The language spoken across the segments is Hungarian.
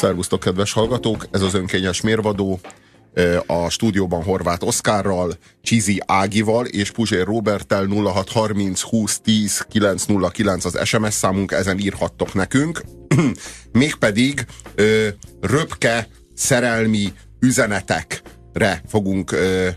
Szervusztok, kedves hallgatók! Ez az önkényes mérvadó a stúdióban Horváth Oszkárral, Csizi Ágival és Puzsér Robertel 0630 20 10 909 az SMS számunk, ezen írhattok nekünk. Mégpedig ö, röpke szerelmi üzenetekre fogunk ö,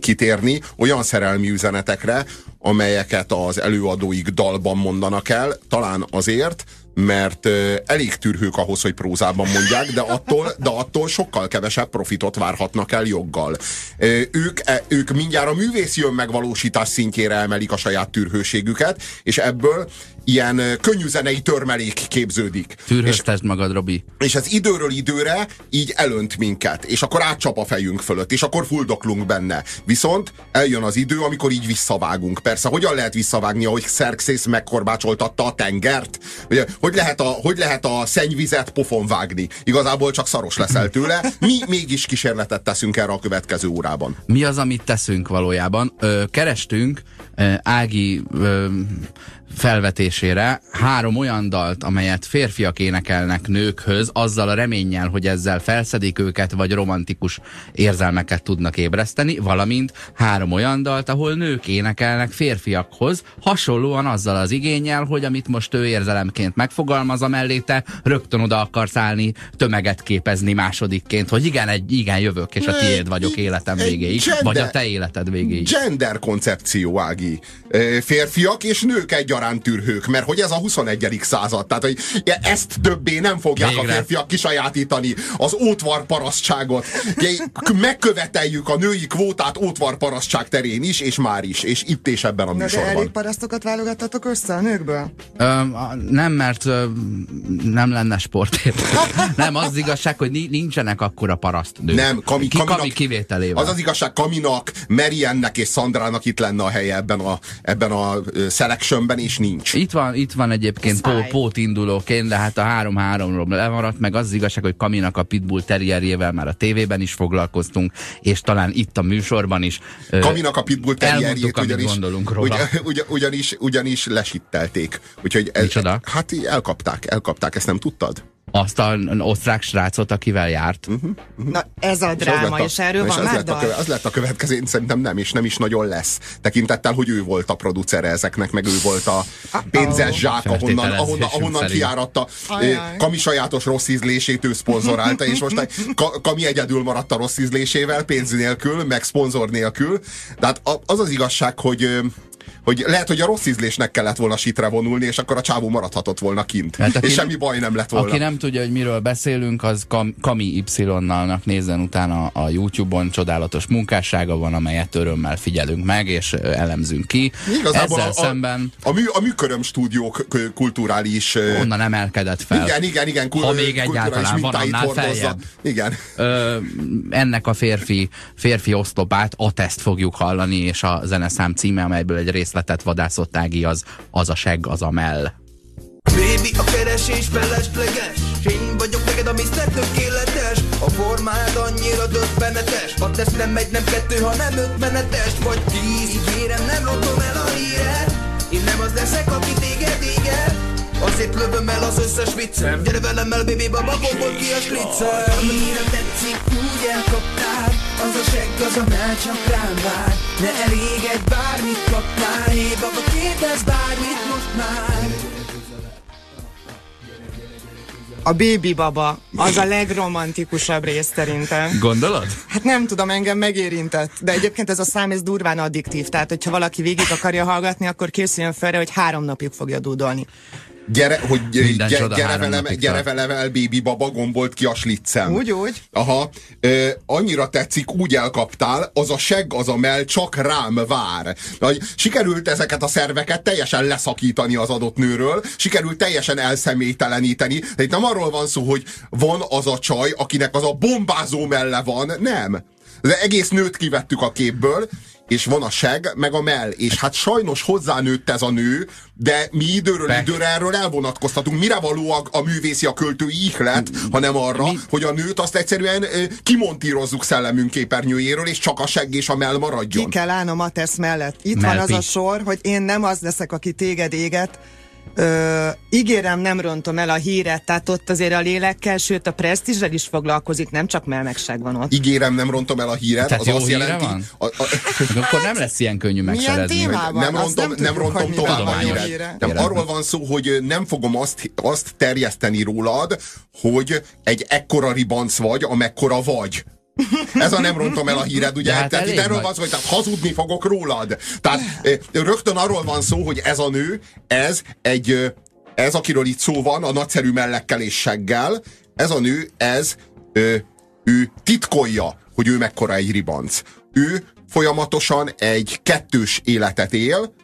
kitérni, olyan szerelmi üzenetekre, amelyeket az előadóik dalban mondanak el, talán azért, mert elég tűrhők ahhoz, hogy prózában mondják, de attól, de attól sokkal kevesebb profitot várhatnak el joggal. Ők, e, ők mindjárt a művészi önmegvalósítás szintjére emelik a saját tűrhőségüket, és ebből ilyen könnyű zenei törmelék képződik. Tűrhöztesd magad, Robi. És ez időről időre így elönt minket, és akkor átcsap a fejünk fölött, és akkor fuldoklunk benne. Viszont eljön az idő, amikor így visszavágunk. Persze, hogyan lehet visszavágni, ahogy Xerxes megkorbácsoltatta a tengert? Ugye, hogy lehet a, hogy lehet a szennyvizet pofon vágni? Igazából csak szaros leszel tőle. Mi mégis kísérletet teszünk erre a következő órában. Mi az, amit teszünk valójában? Ö, kerestünk Ági ö, felvetésére három olyan dalt, amelyet férfiak énekelnek nőkhöz, azzal a reménnyel, hogy ezzel felszedik őket, vagy romantikus érzelmeket tudnak ébreszteni, valamint három olyan dalt, ahol nők énekelnek férfiakhoz, hasonlóan azzal az igényel, hogy amit most ő érzelemként megfogalmaz a melléte, rögtön oda akarsz állni, tömeget képezni másodikként, hogy igen, egy, igen, jövök, és a tiéd vagyok életem végéig, gender, vagy a te életed végéig. Gender koncepció, Ági. Férfiak és nők egyaránt tűrhők, mert hogy ez a 21. század, tehát hogy ezt többé nem fogják Végre. a férfiak kisajátítani, az ótvar parasztságot. Megköveteljük a női kvótát ótvar parasztság terén is, és már is, és itt és ebben a műsorban. De elég parasztokat válogattatok össze a nőkből? Ö, nem, mert ö, nem lenne sportért. nem, az, az igazság, hogy nincsenek akkora paraszt nők. Nem, Kami, Ki, Kaminak, Kami kivételével. Az az igazság, Kaminak, Meriennek és Szandrának itt lenne a helye ebben a, ebben a selectionben, és nincs. Itt van, itt van egyébként pó, pót indulóként, de hát a 3-3-ról lemaradt, meg az, az igazság, hogy Kaminak a Pitbull terrierjével már a tévében is foglalkoztunk, és talán itt a műsorban is. Kaminak a Pitbull terrierjét ugyanis, gondolunk róla. Ugy, ugy, ugyanis, ugyanis lesittelték. Úgyhogy ez, Micsoda? Hát elkapták, elkapták, ezt nem tudtad? Azt az osztrák srácot, akivel járt. Uh-huh, uh-huh. Na ez a dráma, és, és erről van és már lett a köve, Az lett a következő, én szerintem nem, és nem is nagyon lesz. Tekintettel, hogy ő volt a producere ezeknek, meg ő volt a pénzes zsák, ahonnan, ahonnan, ahonnan kiáratta Kami sajátos rossz ízlését ő szponzorálta, és most Kami egyedül maradt a rossz ízlésével, pénz nélkül, meg szponzor nélkül. De hát az az igazság, hogy hogy lehet, hogy a rossz ízlésnek kellett volna sitre vonulni, és akkor a csávó maradhatott volna kint. Hát és semmi baj nem lett volna. Aki nem tudja, hogy miről beszélünk, az Kam, Kami Y-nalnak nézzen utána a YouTube-on, csodálatos munkássága van, amelyet örömmel figyelünk meg, és elemzünk ki. Igazából Ezzel a, szemben... A, a, mű, a műköröm stúdiók kulturális... Onnan emelkedett fel. Igen, igen, igen. Kul, ha még egyáltalán van annál feljebb. Igen. Ö, ennek a férfi, férfi oszlopát, a teszt fogjuk hallani, és a zeneszám címe, amelyből egy rész részletet vadászott Ági, az, az a seg, az a mell. Baby, a keresés felesleges. Én vagyok neked a. Tökéletes. A formád annyira döbbenetes. A tesz nem egy, nem kettő, hanem ötvenetes. Vagy tíz, ígérem, nem rontom el a híre. Én nem az leszek, aki téged éget Azért lövöm el az összes viccem Gyere velem el, baby, baba, bombol ki a sliccem Annyira tetszik, úgy elkaptál Az a segg, az a mell csak rám vár Ne eléged, bármit kapnál Hé, baba, kérdezz bármit most már a Baby Baba az a legromantikusabb rész szerintem. Gondolod? Hát nem tudom, engem megérintett. De egyébként ez a szám, ez durván addiktív. Tehát, hogyha valaki végig akarja hallgatni, akkor készüljön fel, hogy három napig fogja dúdolni. Gyere, hogy gyere, gyere, velem, gyere velem el, baby baba, gombolt ki a sliccem. Úgy, úgy. Aha. Ö, annyira tetszik, úgy elkaptál, az a seg, az a mell csak rám vár. Nagy, sikerült ezeket a szerveket teljesen leszakítani az adott nőről, sikerült teljesen elszemélyteleníteni. De itt nem arról van szó, hogy van az a csaj, akinek az a bombázó melle van. Nem. Az egész nőt kivettük a képből, és van a seg, meg a mell, és hát sajnos hozzánőtt ez a nő, de mi időről Be. időre erről elvonatkoztatunk. Mire való a, a művészi, a költői ihlet, hanem arra, mi? hogy a nőt azt egyszerűen kimontírozzuk szellemünk képernyőjéről, és csak a seg és a mell maradjon. Ki kell állnom a tesz mellett. Itt Mel van az a sor, hogy én nem az leszek, aki téged éget, Ö, ígérem, nem rontom el a híret, tehát ott azért a lélekkel, sőt a presztízsel is foglalkozik, nem csak melmegság van ott. Ígérem, nem rontom el a híret. Tehát az jó azt híre jelenti, van? A, a, Akkor nem lesz ilyen könnyű hogy- témában? nem rontom, nem nem, rontom tovább a híret. híre. Nem, arról van szó, hogy nem fogom azt, azt terjeszteni rólad, hogy egy ekkora ribanc vagy, amekkora vagy. Ez a nem rontom el a híred, ugye? Hát tehát itt erről van szó, hogy tehát hazudni fogok rólad. Tehát ö, rögtön arról van szó, hogy ez a nő, ez egy, ö, ez akiről itt szó van, a nagyszerű mellekkel és seggel, ez a nő, ez, ö, ő titkolja, hogy ő mekkora egy ribanc. Ő folyamatosan egy kettős életet él,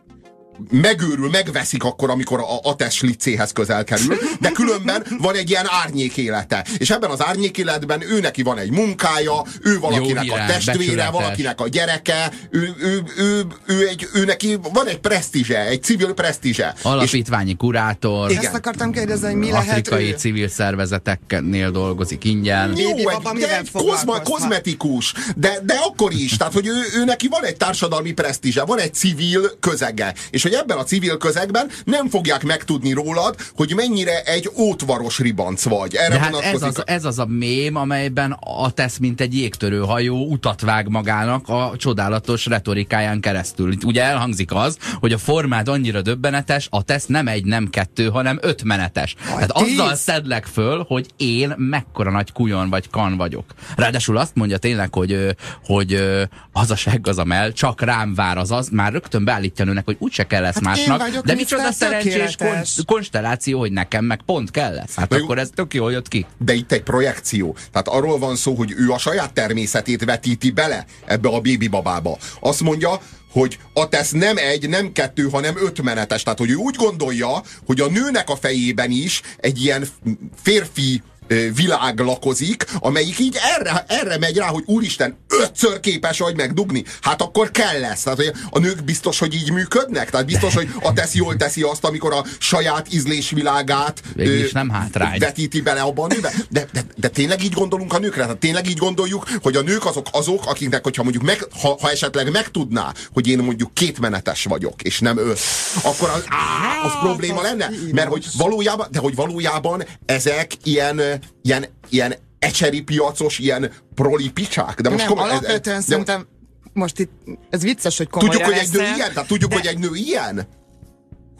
megőrül, megveszik akkor, amikor a, a test licéhez közel kerül, de különben van egy ilyen árnyék élete. És ebben az árnyék életben ő neki van egy munkája, ő valakinek híre, a testvére, becsületes. valakinek a gyereke, ő, ő, ő, ő, egy, ő neki van egy presztízse, egy civil presztízse. És Alapítványi kurátor, Igen. Ezt akartam kérdezni, hogy mi lehet afrikai ő? civil szervezeteknél dolgozik ingyen. Jó, egy, de egy kozma, kozmetikus, de, de akkor is, tehát hogy ő, ő neki van egy társadalmi presztízse, van egy civil közege, és hogy ebben a civil közegben nem fogják megtudni rólad, hogy mennyire egy ótvaros ribanc vagy. Erre De hát ez az, ez az a mém, amelyben a tesz, mint egy jégtörő hajó utat vág magának a csodálatos retorikáján keresztül. Itt Ugye elhangzik az, hogy a formád annyira döbbenetes, a tesz nem egy, nem kettő, hanem ötmenetes. Tehát tíz? azzal szedlek föl, hogy én mekkora nagy kujon vagy kan vagyok. Ráadásul azt mondja tényleg, hogy, hogy az a segg, az a mell, csak rám vár az az, már rögtön beállítja nőnek, hogy úgyse kell lesz Hát másnak, vagyok de micsoda szerencsés kon- konstelláció, hogy nekem meg pont kell lesz. Hát Meg- akkor ez tök jól jött ki. de itt egy projekció. Tehát arról van szó, hogy ő a saját természetét vetíti bele ebbe a bébi babába. Azt mondja, hogy a tesz nem egy, nem kettő, hanem ötmenetes. Tehát, hogy ő úgy gondolja, hogy a nőnek a fejében is egy ilyen férfi világ lakozik, amelyik így erre, erre megy rá, hogy úristen, ötször képes vagy megdugni. Hát akkor kell lesz. Tehát, hogy a nők biztos, hogy így működnek? Tehát biztos, hogy a tesz jól teszi azt, amikor a saját ízlésvilágát ö, nem hátrány. vetíti bele abban a nőbe. De, de, de tényleg így gondolunk a nőkre? Tehát tényleg így gondoljuk, hogy a nők azok azok, akiknek, hogyha mondjuk meg, ha, ha esetleg megtudná, hogy én mondjuk kétmenetes vagyok, és nem öt, akkor az, á, az probléma lenne. Mert hogy valójában, de hogy valójában ezek ilyen, ö, ilyen, ilyen ecseri piacos, ilyen proli picsák. De most Nem, ez- alapvetően de- szerintem most itt, ez vicces, hogy komolyra Tudjuk, hogy egy nő ilyen? Tehát tudjuk, de- hogy egy nő ilyen?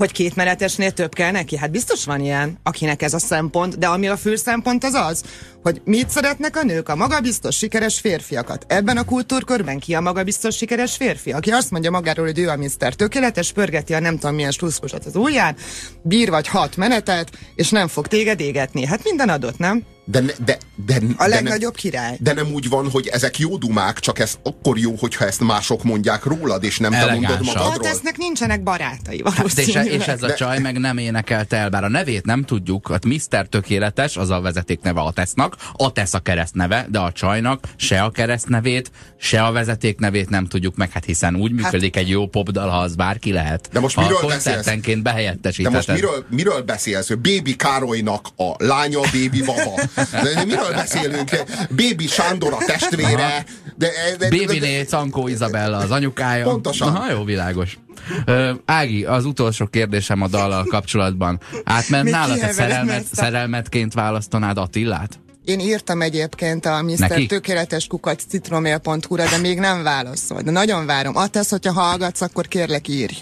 Hogy kétmenetesnél több kell neki? Hát biztos van ilyen, akinek ez a szempont, de ami a fő szempont az az, hogy mit szeretnek a nők, a magabiztos, sikeres férfiakat. Ebben a kultúrkörben ki a magabiztos, sikeres férfi, aki azt mondja magáról, hogy ő a Mr. Tökéletes, pörgeti a nem tudom milyen sluszkosat az ujján, bír vagy hat menetet, és nem fog téged égetni. Hát minden adott, nem? De, ne- de, de, A de legnagyobb király. De nem úgy van, hogy ezek jó dumák, csak ez akkor jó, hogyha ezt mások mondják rólad, és nem te mondod Elegánsan. Hát magadról. eznek nincsenek barátai Hát és, valószínűleg. és ez a De- csaj meg nem énekelte el, bár a nevét nem tudjuk. Hát Mr. Tökéletes, az a vezetékneve a Tesznak, a Tesz a keresztneve, de a csajnak se a keresztnevét, se a vezetéknevét nem tudjuk meg, hát hiszen úgy működik egy jó popdal, ha az bárki lehet. De most miről De behelyettesítheted. most miről, miről beszélsz? Bébi Károlynak a lánya, Bébi Baba. De miről beszélünk? Bébi Sándor a testvére. De, de, de, Bébiné Cankó Izabella az anyukája. Pontosan. Aha, jó, világos. Ö, Ági, az utolsó kérdésem a dallal kapcsolatban. Átment Még nálad, te kihevelem szerelmet, a- szerelmetként választanád Attillát? Én írtam egyébként a Mr. Neki? Tökéletes kukac citromail.hu-ra, de még nem válaszol. De nagyon várom. Attesz, hogyha hallgatsz, akkor kérlek írj.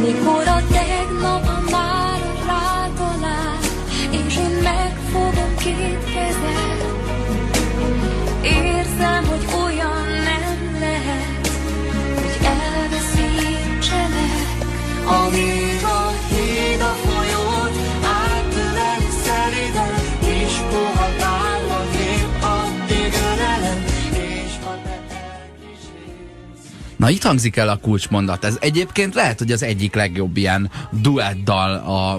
Mikor a tegnap már Na itt hangzik el a kulcsmondat. Ez egyébként lehet, hogy az egyik legjobb ilyen duettdal a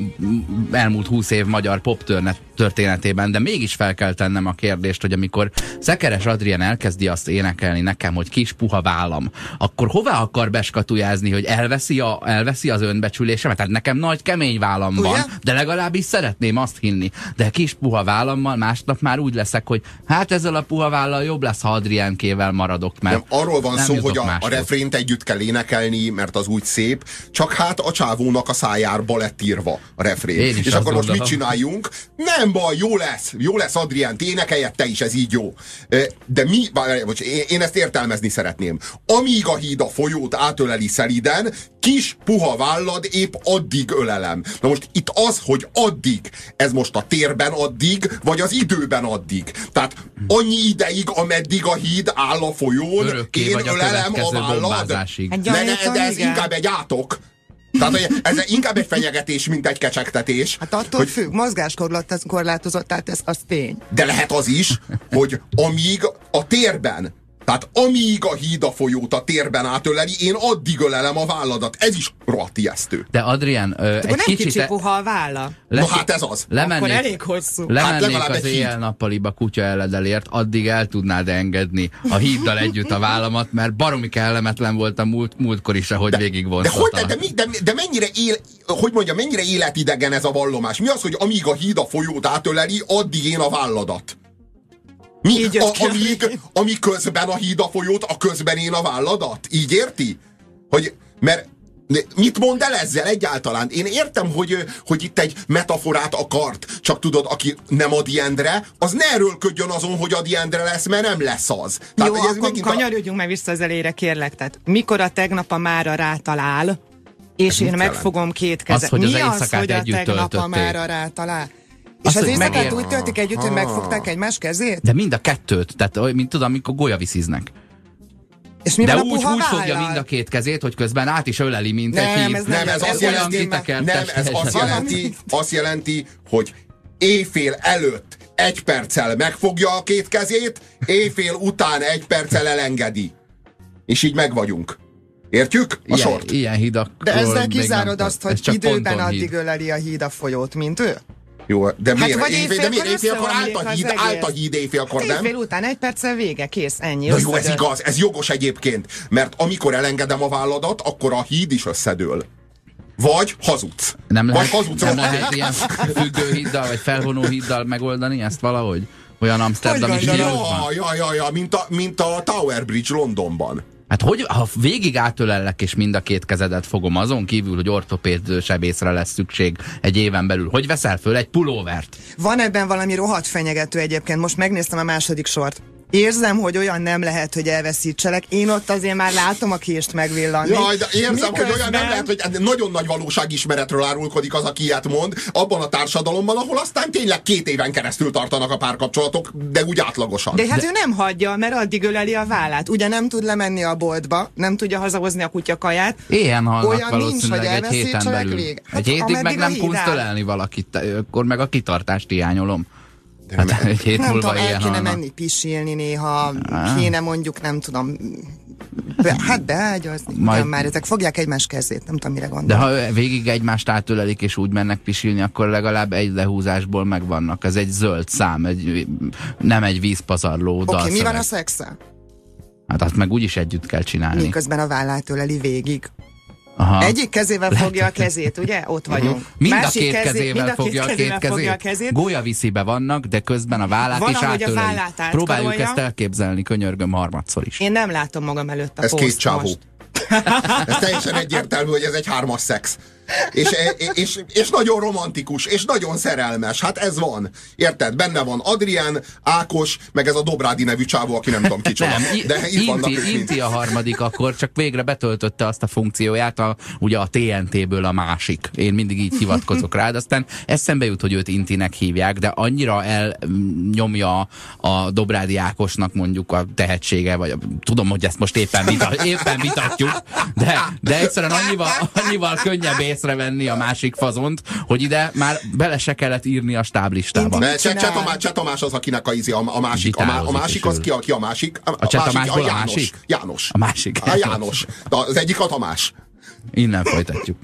elmúlt húsz év magyar poptörne, történetében, de mégis fel kell tennem a kérdést, hogy amikor Szekeres Adrián elkezdi azt énekelni nekem, hogy kis puha vállam, akkor hová akar beskatujázni, hogy elveszi, a, elveszi az önbecsülésemet? Tehát nekem nagy kemény vállam van, Ugye? de legalábbis szeretném azt hinni. De kis puha vállammal másnap már úgy leszek, hogy hát ezzel a puha vállal jobb lesz, ha Adriánkével maradok, mert Nem, arról van nem szó, hogy a, a máshoz. refrént együtt kell énekelni, mert az úgy szép, csak hát a csávónak a szájárba lett írva a refrén. És akkor most mit gondolom. csináljunk? Nem baj, jó lesz, jó lesz Adrián, énekeljed te is, ez így jó. De mi, bocs, én ezt értelmezni szeretném. Amíg a híd a folyót átöleli szeliden, kis puha vállad épp addig ölelem. Na most itt az, hogy addig, ez most a térben addig, vagy az időben addig. Tehát annyi ideig, ameddig a híd áll a folyón, Örökké én vagy a ölelem a következő vállad. ne, gyanítom, de ez igen. inkább egy átok. Tehát ez inkább egy fenyegetés, mint egy kecsegtetés. Hát attól hogy, függ, mozgáskorlátozott, tehát ez az tény. de lehet az is, hogy amíg a térben, tehát amíg a híd a folyót a térben átöleli, én addig ölelem a válladat. Ez is rohadt ijesztő. De Adrián, ö, egy nem kicsit... kicsi puha a válla. Na hát ez az. Lemennék, Akkor elég hosszú. lemennék legalább az éjjel-nappaliba kutya eledelért, addig el tudnád engedni a híddal együtt a vállamat, mert baromi kellemetlen volt a múlt, múltkor is, ahogy végig De, hogy, de, de, mi- de, de mennyire él, hogy mondja, mennyire életidegen ez a vallomás? Mi az, hogy amíg a híd a folyót átöleli, addig én a válladat? Mi? A, a amíg, ami közben a híd a folyót, a közben én a válladat? Így érti? Hogy, mert mit mond el ezzel egyáltalán? Én értem, hogy, hogy itt egy metaforát akart, csak tudod, aki nem Adi Endre, az ne erőlködjön azon, hogy Adi Endre lesz, mert nem lesz az. Jó, hogy akkor megint a- kanyarodjunk meg vissza az elére, kérlek. Tehát mikor a tegnap a mára rátalál, és én mit megfogom két kezet. Az, hogy az Mi az, éjszakát hogy a tegnap a mára rátalál? És az hogy éjszakát megér- úgy töltik együtt, hogy megfogták egymás kezét? De mind a kettőt, tehát mint tudom, amikor golyavisziznek. És mi De úgy, úgy fogja mind a két kezét, hogy közben át is öleli, mint Nem, egy híd. ez Nem, ez, Ez azt olyan jelenti, nem, ez azt jelenti, azt jelenti, hogy éjfél előtt egy perccel megfogja a két kezét, éjfél után egy perccel elengedi. És így meg vagyunk. Értjük a Ilyen, sort? ilyen hidakról De ezzel nem kizárod azt, hogy időben addig híd. öleli a híd a folyót, mint ő? Jó, de Hát miért? vagy éjfél, de miért éjfélkor éjfélkor állt a híd, az állt a híd éjfélkor, nem? Éjfél után egy perccel vége, kész, ennyi. Na jó, ez igaz, ez jogos egyébként, mert amikor elengedem a válladat, akkor a híd is összedől. Vagy hazudsz. Nem Vagy lehet, hazudsz. nem lehet ilyen függő hiddal, vagy felvonó hiddal megoldani ezt valahogy? Olyan stílusban? Ja, ja, ja, ja, mint a, mint a Tower Bridge Londonban. Hát hogy, ha végig átölellek és mind a két kezedet fogom, azon kívül, hogy ortopéd sebészre lesz szükség egy éven belül, hogy veszel föl egy pulóvert? Van ebben valami rohadt fenyegető egyébként. Most megnéztem a második sort. Érzem, hogy olyan nem lehet, hogy elveszítselek. Én ott azért már látom a kést megvillanni. Jaj, de érzem, hogy olyan Miközben- nem lehet, hogy nagyon nagy valóságismeretről árulkodik az, aki ilyet mond, abban a társadalomban, ahol aztán tényleg két éven keresztül tartanak a párkapcsolatok, de úgy átlagosan. De hát ő nem hagyja, mert addig öleli a vállát. Ugye nem tud lemenni a boltba, nem tudja hazahozni a kutya kaját. Éhen halnak Olyan nincs, hogy egy héten belül. vég. Hát egy hétig meg nem tudsz ölelni valakit, akkor meg a kitartást hiányolom. Hát egy hét Nem múlva tudom, el kéne halnak. menni pisilni néha, kéne mondjuk, nem tudom, be, hát beágyazni. Majd- már ezek fogják egymás kezét, nem tudom, mire De gondol. ha végig egymást átölelik és úgy mennek pisilni, akkor legalább egy lehúzásból megvannak. Ez egy zöld szám, egy, nem egy vízpazarló Oké, okay, mi van a szexel? Hát azt meg úgyis együtt kell csinálni. Miközben a vállát öleli végig. Aha. Egyik kezével fogja a kezét, ugye? Ott vagyunk. Mind a Másik két kezé- kezével mind a fogja a két kezét. fogja a kezét. Gólya viszibe vannak, de közben a vállát Van, is ahogy a vállát átkarolja. Próbáljuk ezt elképzelni, könyörgöm harmadszor is. Én nem látom magam előtt a Ez két csávó. Ez teljesen egyértelmű, hogy ez egy hármas szex. És, és, és nagyon romantikus, és nagyon szerelmes. Hát ez van. Érted? Benne van Adrián, Ákos, meg ez a Dobrádi nevű csávó, aki nem tudom kicsoda. Nem, De itt vannak Inti. Inti a harmadik, akkor csak végre betöltötte azt a funkcióját, a, ugye a TNT-ből a másik. Én mindig így hivatkozok rá, de aztán eszembe jut, hogy őt Intinek hívják, de annyira elnyomja a Dobrádi Ákosnak mondjuk a tehetsége, vagy a, tudom, hogy ezt most éppen, vita, éppen vitatjuk, de, de egyszerűen annyival, annyival könnyebb észrevenni a másik fazont, hogy ide már bele se kellett írni a stáblistába. Mert Cseh Tamás, Cseh Tamás az, akinek a, izi, a, a másik. A, a másik az ki, a, ki a másik? A, a Cseh másik, Tamásból a János. másik? János. A másik. A János. De az egyik a Tamás. Innen folytatjuk.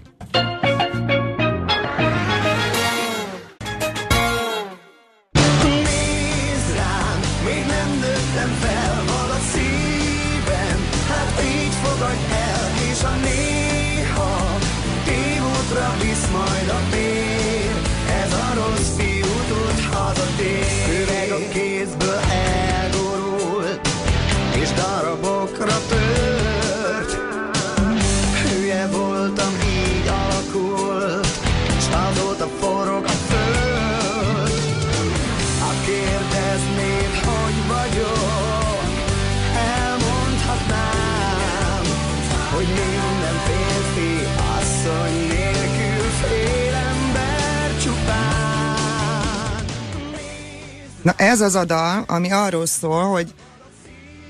Na ez az a dal, ami arról szól, hogy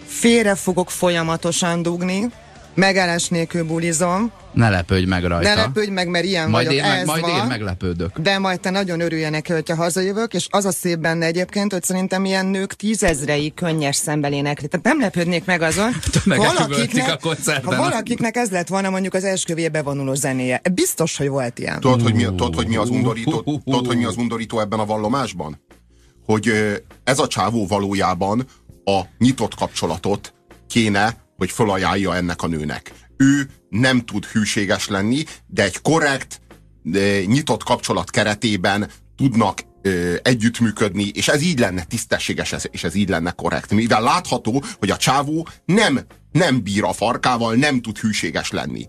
félre fogok folyamatosan dugni, megállás nélkül bulizom, Ne lepődj meg rajta. ne lepődj meg, mert ilyen majd vagyok, én, meg, ez majd van. én meglepődök. De majd te nagyon örülj neki, hogyha hazajövök, és az a szép benne egyébként, hogy szerintem ilyen nők tízezrei könnyes szemben énekli. Tehát nem lepődnék meg azon, üvöltik a koncerten. ha valakiknek ez lett volna mondjuk az esküvé bevonuló zenéje. Biztos, hogy volt ilyen. Tudod, hogy mi, tudod, hogy mi az undorító, tudod, hogy mi az undorító ebben a vallomásban? Hogy ez a csávó valójában a nyitott kapcsolatot kéne, hogy felajánlja ennek a nőnek. Ő nem tud hűséges lenni, de egy korrekt, nyitott kapcsolat keretében tudnak együttműködni, és ez így lenne tisztességes, és ez így lenne korrekt. Mivel látható, hogy a csávó nem, nem bír a farkával, nem tud hűséges lenni.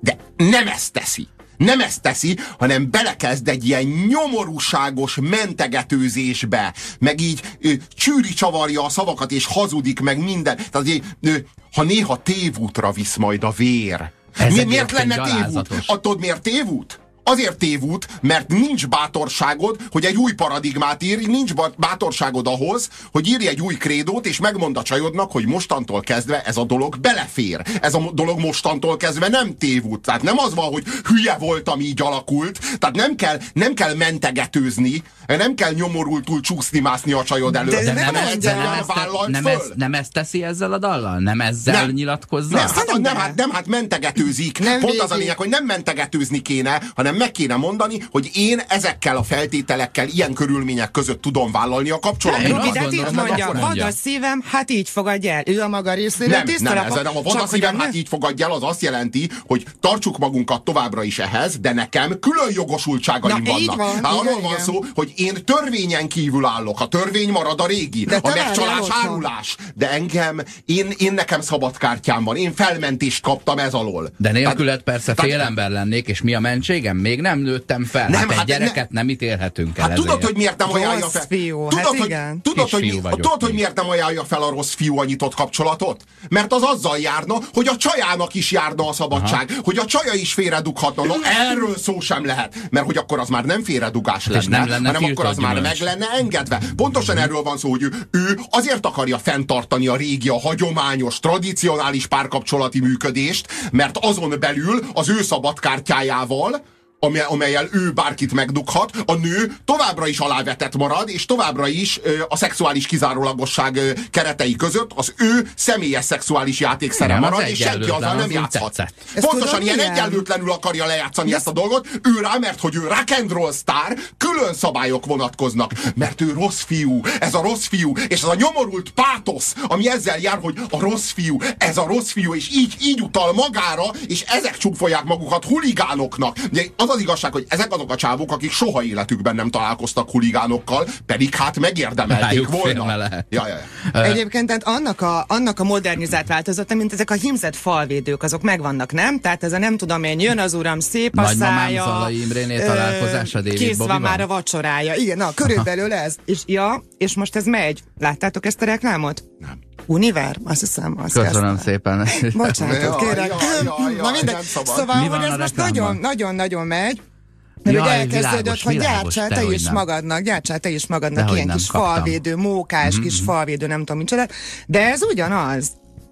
De nem ezt teszi. Nem ezt teszi, hanem belekezd egy ilyen nyomorúságos mentegetőzésbe, meg így ö, csűri csavarja a szavakat, és hazudik, meg minden. Tehát, ö, ha néha tévútra visz majd a vér. Ez Mi, miért lenne tévút? gyalázatos. A, tudod, miért tévút? Azért tévút, mert nincs bátorságod, hogy egy új paradigmát írj, nincs bátorságod ahhoz, hogy írj egy új krédót, és megmond a csajodnak, hogy mostantól kezdve ez a dolog belefér. Ez a dolog mostantól kezdve nem tévút. Tehát nem az van, hogy hülye voltam, így alakult. Tehát nem kell, nem kell mentegetőzni, nem kell nyomorultul csúszni-mászni a csajod előtt. De De nem nem, ez, nem, ezt, nem, föl. ez, nem ezt teszi ezzel a dallal? Nem ezzel Nem. nyilatkozza? Nem, hát, nem, hát, nem, hát mentegetőzik. Nem Pont az a végig. lényeg, hogy nem mentegetőzni kéne, hanem meg kéne mondani, hogy én ezekkel a feltételekkel, ilyen körülmények között tudom vállalni a kapcsolatot. Gondolom, itt meg mondja, vad a szívem, hát így fogadja el. Ő a maga részéről Nem, tiszta nem, ez nem a vad a szívem, hát így fogadja el, az azt jelenti, hogy tartsuk magunkat továbbra is ehhez, de nekem külön jogosultságaim Na, így vannak. van, hát igen, arról van igen. szó, hogy én törvényen kívül állok. A törvény marad a régi. De a megcsalás árulás. De engem, én, én nekem szabad kártyám van. Én felmentést kaptam ez alól. De nélküled persze tehát- fél ember lennék, és mi a mentségem? Még nem nőttem fel. Nem, hát egy hát ne- gyereket nem ítélhetünk el Hát tudod, ezért. hogy miért nem ajánlja fel? fiú, tudod, hát hogy, igen. Tudod, hogy, mi- tudod, hogy miért nem ajánlja fel a rossz fiú a nyitott kapcsolatot? Mert az azzal járna, hogy a csajának is járna a szabadság, Aha. hogy a csaja is félredughatna. No, erről szó sem lehet. Mert hogy akkor az már nem félredugás és lenne, nem lenne hanem akkor az már meg lenne engedve. Pontosan erről van szó, hogy ő, ő azért akarja fenntartani a régi, a hagyományos, tradicionális párkapcsolati működést, mert azon belül az ő szabadkártyájával amely, amelyel ő bárkit megdughat, a nő továbbra is alávetett marad, és továbbra is ö, a szexuális kizárólagosság ö, keretei között az ő személyes szexuális játékszere Nem, marad, és senki azzal nem játszhat. Ezt Pontosan ilyen egyenlőtlenül akarja lejátszani ezt a dolgot, ő rá, mert hogy ő rock and roll sztár, külön szabályok vonatkoznak, mert ő rossz fiú, ez a rossz fiú, és ez a nyomorult pátosz, ami ezzel jár, hogy a rossz fiú, ez a rossz fiú, és így, így utal magára, és ezek csúfolják magukat huligánoknak. Ugye az az igazság, hogy ezek azok a csávok, akik soha életükben nem találkoztak huligánokkal, pedig hát megérdemelték volna. lehet. Ja, ja, ja. Egyébként tehát annak a, annak a modernizált változata, mint ezek a hímzett falvédők, azok megvannak, nem? Tehát ez a nem tudom én, jön az uram, szép a szája. Zalai találkozása David Kész van már a vacsorája. Igen, na, körülbelül ez. És, ja, és most ez megy. Láttátok ezt a reklámot? Nem. Univer? Azt hiszem, azt Köszönöm kezdte. szépen. Bocsánatot kérek. jaj, jaj, Na mindegy. Szóval, Mi hogy van ez most reklámban? nagyon, nagyon, nagyon megy. Mert Jaj, ugye elkezdődött, világos, hogy gyártsál te is nem. magadnak, gyártsál te is magadnak Dehogy ilyen nem kis kaptam. falvédő, mókás kis falvédő, nem tudom micsoda. De ez ugyanaz.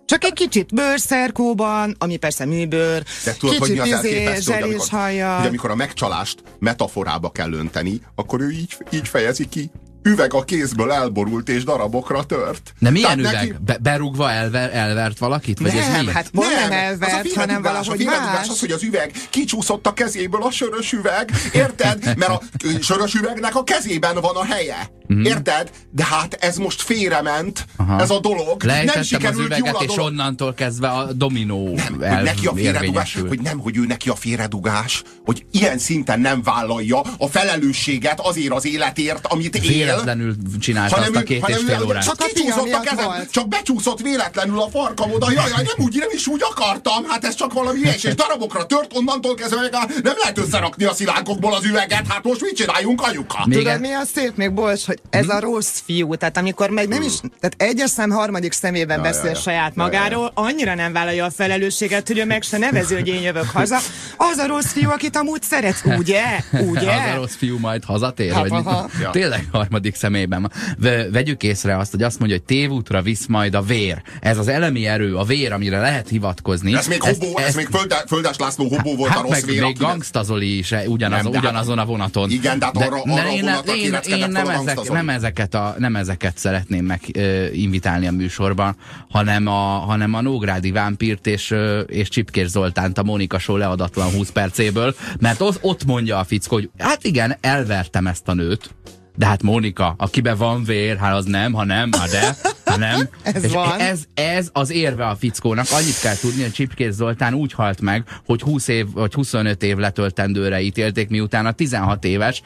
Csak egy kicsit bőrszerkóban, ami persze műbőr, De tudod, hogy mi kicsit az izé, hogy zselés amikor, hajjal. hogy amikor a megcsalást metaforába kell önteni, akkor ő így, így fejezi ki. Üveg a kézből elborult és darabokra tört. De milyen Tehát üveg? Be, berúgva elver, elvert valakit? Vagy ez Nem, mi? hát pont nem az a elvert, hanem valahogy a félredugás más. az, hogy az üveg kicsúszott a kezéből a sörös üveg, érted? Mert a sörös üvegnek a kezében van a helye. Érted? De hát ez most félrement. Aha. ez a dolog. nem Lejtettem az sikerült jól üveget, a és dolog. onnantól kezdve a dominó Nem, hogy elv neki a félredugás, hogy nem, hogy ő neki a félredugás, hogy ilyen szinten nem vállalja a felelősséget azért az életért, amit él. Véletlenül csinálta azt a két és fél órát. Csak a kicsúszott a kezem, csak becsúszott véletlenül a farkam oda. Jaj, jaj, nem úgy, nem is úgy akartam, hát ez csak valami és, és darabokra tört, onnantól kezdve meg nem lehet összerakni a szilánkokból az üveget, hát most mit csináljunk anyuka? Még Tudod, mi a szép még, bocs, hogy ez a rossz fiú, tehát amikor meg nem is, tehát egyes szám harmadik szemében Ja, beszél ja, ja. saját Ja, ja, ja. magáról, annyira nem vállalja a felelősséget, hogy ő meg se nevezi, hogy én jövök haza. Az a rossz fiú, akit amúgy szeret, ugye? Ugye? Az a rossz fiú majd hazatér? Ha, vagy ha, mit? ha. Ja. Tényleg harmadik személyben. V- vegyük észre azt, hogy azt mondja, hogy tévútra visz majd a vér. Ez az elemi erő, a vér, amire lehet hivatkozni. Ez még, Ezt- hobó, ez ezt- még Földe, Földes László hobó volt a Hát rossz meg vér, még akinek- Gangsta Zoli is ugyanaz, Nem, hát- ugyanazon a vonaton. Igen, de hát arra- arra a én, vonatra én, kéreckedett én fel a nem, ezek, ezeket a, nem ezeket szeretném meg ö, invitálni a műsorban, hanem a, hanem a Nógrádi Vámpírt és, ö, és Csipkés Zoltánt a Mónika Show leadatlan 20 percéből, mert ott, ott mondja a fickó, hogy hát igen, elvertem ezt a nőt, de hát Mónika, akiben van vér, hát az nem, ha nem, ha de, ha nem. Ez És van. Ez, ez az érve a fickónak. Annyit kell tudni, hogy Csipkés Zoltán úgy halt meg, hogy 20 év vagy 25 év letöltendőre ítélték, miután a 16 éves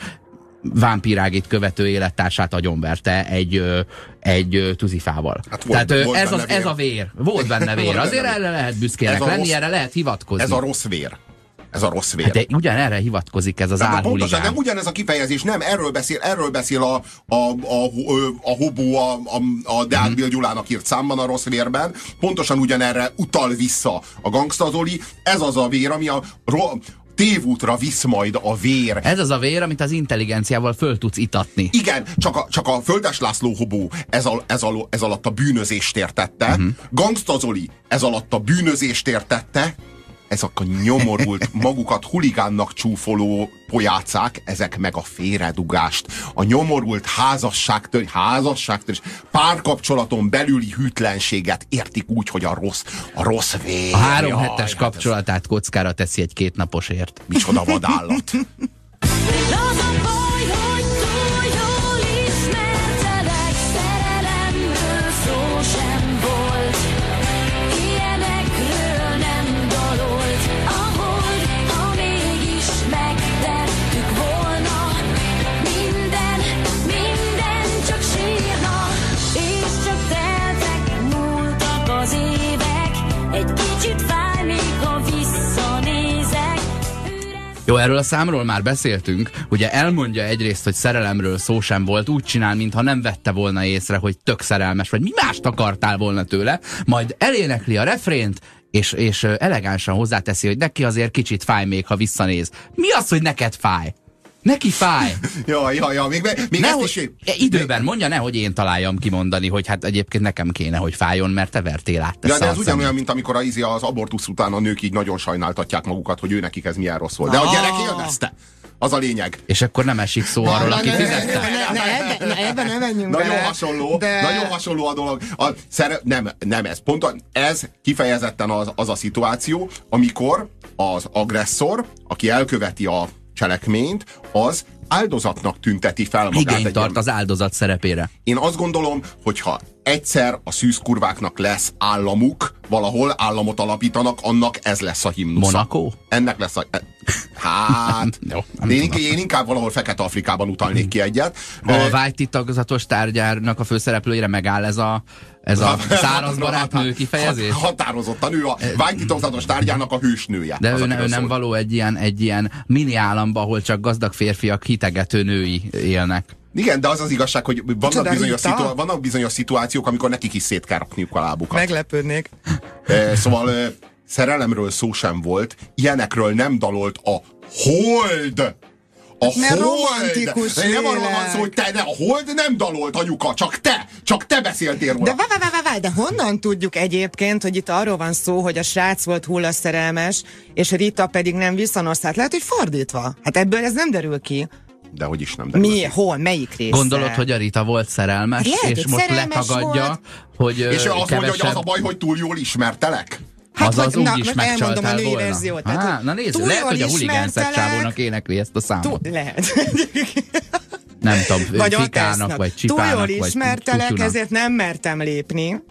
vámpirágit követő élettársát agyonverte egy, egy ö, tűzifával. Hát volt- Tehát volt ez, az, vér. ez a vér. Volt benne vér. Azért erre lehet büszkének Ez lenni, rossz- erre lehet hivatkozni. Ez a rossz vér. Ez a rossz vér. De ugyanerre hivatkozik ez az De már pontosan nem ugyanez a kifejezés, nem, erről beszél, erről beszél a, a, a, a, a hobó a, a, a Deák. Bill Gyulának írt számban a rossz vérben, pontosan ugyanerre utal vissza a Gangsta Zoli, ez az a vér, ami a ro, tévútra visz majd a vér. Ez az a vér, amit az intelligenciával föl tudsz itatni. Igen, csak a, csak a Földes László Hobó ez, al, ez, al, ez alatt a bűnözést értette, uh-huh. Gangsta Zoli ez alatt a bűnözést értette, ezek a nyomorult, magukat huligánnak csúfoló pojácák, ezek meg a félredugást, a nyomorult házasságtör, házasságtör, párkapcsolaton belüli hűtlenséget értik úgy, hogy a rossz, a rossz vér. A három hetes hát ez kapcsolatát kockára teszi egy kétnaposért. Micsoda vadállat. Jó, erről a számról már beszéltünk. Ugye elmondja egyrészt, hogy szerelemről szó sem volt, úgy csinál, mintha nem vette volna észre, hogy tök szerelmes, vagy mi mást akartál volna tőle, majd elénekli a refrént, és, és elegánsan hozzáteszi, hogy neki azért kicsit fáj még, ha visszanéz. Mi az, hogy neked fáj? Neki fáj. ja, ja, ja, még, még ezt is Nehogy, e, időben mondja, nehogy én találjam kimondani, hogy hát egyébként nekem kéne, hogy fájjon, mert te vertél át. te Ja, de ez ugyanolyan, mint amikor az, az abortusz után a nők így nagyon sajnáltatják magukat, hogy ő nekik ez milyen rossz volt. De a gyerek élvezte. Az a lényeg. És akkor nem esik szó arról, aki ne, ne, fizette. ne, ne, ebbe, ne, ebbe ne menjünk Nagyon bele, hasonló, de... nagyon hasonló a dolog. A, szere, nem, nem ez. Pont ez kifejezetten az, az a szituáció, amikor az agresszor, aki elköveti a cselekményt, az áldozatnak tünteti fel magát. Igény egy tart ilyen- az áldozat szerepére. Én azt gondolom, hogyha egyszer a szűzkurváknak lesz államuk, valahol államot alapítanak, annak ez lesz a himnusza. Monaco? Ennek lesz a... e- Hát... Jó, nem én, én inkább valahol Fekete-Afrikában utalnék ki egyet. A Ö, vágy tagzatos tárgyárnak a főszereplőjére megáll ez a, ez a száraz barátnő kifejezés? Hat- Határozottan ő a vágytitokzatos tárgyának a hősnője. De Az, ő, ne, ő nem való egy ilyen, egy ilyen mini államba, ahol csak gazdag férfiak hitegető női élnek. Igen, de az az igazság, hogy vannak bizonyos, szitu- vannak bizonyos szituációk, amikor nekik is szét kell rakniuk a lábukat. Meglepődnék. Eh, Szóval eh, szerelemről szó sem volt, ilyenekről nem dalolt a hold. A Mert hold! romantikus De Nem arról van szó, hogy te, ne, a hold nem dalolt anyuka, csak te, csak te beszéltél róla. De vá, vá, vá, vá, vá, de honnan tudjuk egyébként, hogy itt arról van szó, hogy a srác volt hullaszerelmes, és Rita pedig nem viszonosz. Hát lehet, hogy fordítva. Hát ebből ez nem derül ki. De hogy is nem derül Mi, ki. hol, melyik része? Gondolod, hogy a Rita volt szerelmes, Lehet, és most szerelmes letagadja, volt. hogy És ő azt mondja, hogy kevesebb... az a baj, hogy túl jól ismertelek? Hát, az az úgy is most elmondom a megcsaltál női volna. verziót. Tehát, Á, hogy na nézd, túl lehet, jól hogy a huligánszek ismertelek, csávónak énekli ezt a számot. Túl, lehet. Nem tudom, Vagy fikának, vagy Túl csipának, jól vagy ismertelek, ezért nem mertem lépni.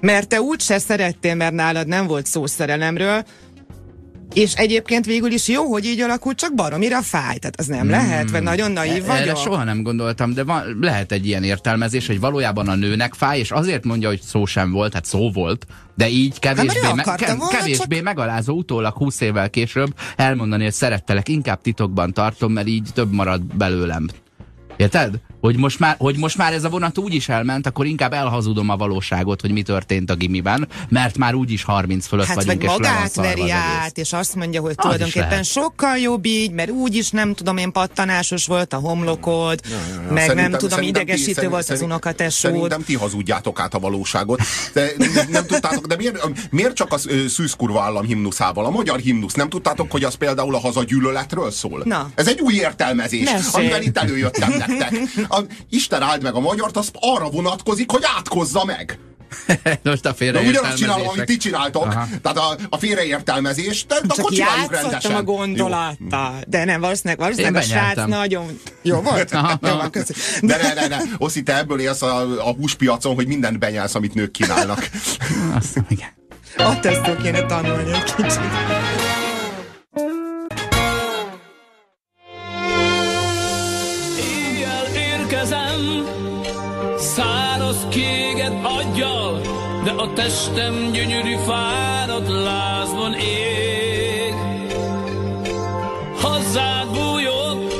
Mert te úgy se szerettél, mert nálad nem volt szó szerelemről, és egyébként végül is jó, hogy így alakult, csak baromira fáj. Tehát az nem lehet, vagy nagyon naív Hmm. Erre vagyok. soha nem gondoltam, de van, lehet egy ilyen értelmezés, hogy valójában a nőnek fáj, és azért mondja, hogy szó sem volt, hát szó volt, de így kevésbé, mert ő me- kev- volna, kevésbé csak- megalázó utólag 20 évvel később elmondani, hogy szerettelek, inkább titokban tartom, mert így több marad belőlem. Érted? hogy most, már, hogy most már ez a vonat úgy is elment, akkor inkább elhazudom a valóságot, hogy mi történt a gimiben, mert már úgyis 30 fölött Hát vagyunk, vagy és magát veri az át, és azt mondja, hogy is tulajdonképpen sokkal jobb így, mert úgyis nem tudom én pattanásos volt a homlokod, meg nem Szerintem- tudom, szerintem ti- idegesítő szerint- volt az unokatesód. Szerintem ti hazudjátok át a valóságot. De nem, nem tudtátok, de miért, miért csak az ö, szűzkurva állam himnuszával? A magyar himnusz, nem tudtátok, hogy az például a hazagyűlöletről szól? Na. Ez egy új értelmezés, Mesélj. amivel itt előjöttem nektek. A, Isten áld meg a magyart, az arra vonatkozik, hogy átkozza meg. Most a De félreértelmezések. ugyanazt csinálom, amit ti csináltok. Aha. Tehát a, a félreértelmezést, de Csak akkor csináljuk játszottam rendesen. a gondolattal. De nem, valószínűleg, valószínűleg a Én srác benyeltem. nagyon jó volt. Aha. jó van. De ne, ne, ne. Oszi, te ebből élsz a, a húspiacon, hogy mindent benyelsz, amit nők kínálnak. Azt, igen. Ott ezt kéne tanulni egy kicsit. A testem gyönyörű fáradt lázban ég. Hozzád bújok,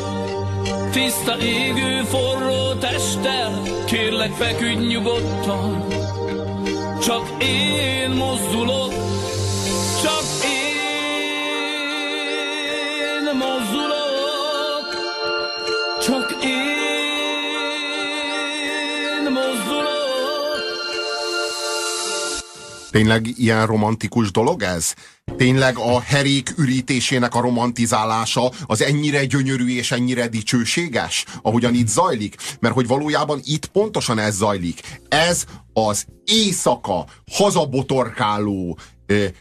tiszta égő forró testtel, kérlek feküdj nyugodtan, csak én mozdulok, csak Tényleg ilyen romantikus dolog ez? Tényleg a herék ürítésének a romantizálása az ennyire gyönyörű és ennyire dicsőséges, ahogyan itt zajlik? Mert hogy valójában itt pontosan ez zajlik. Ez az éjszaka hazabotorkáló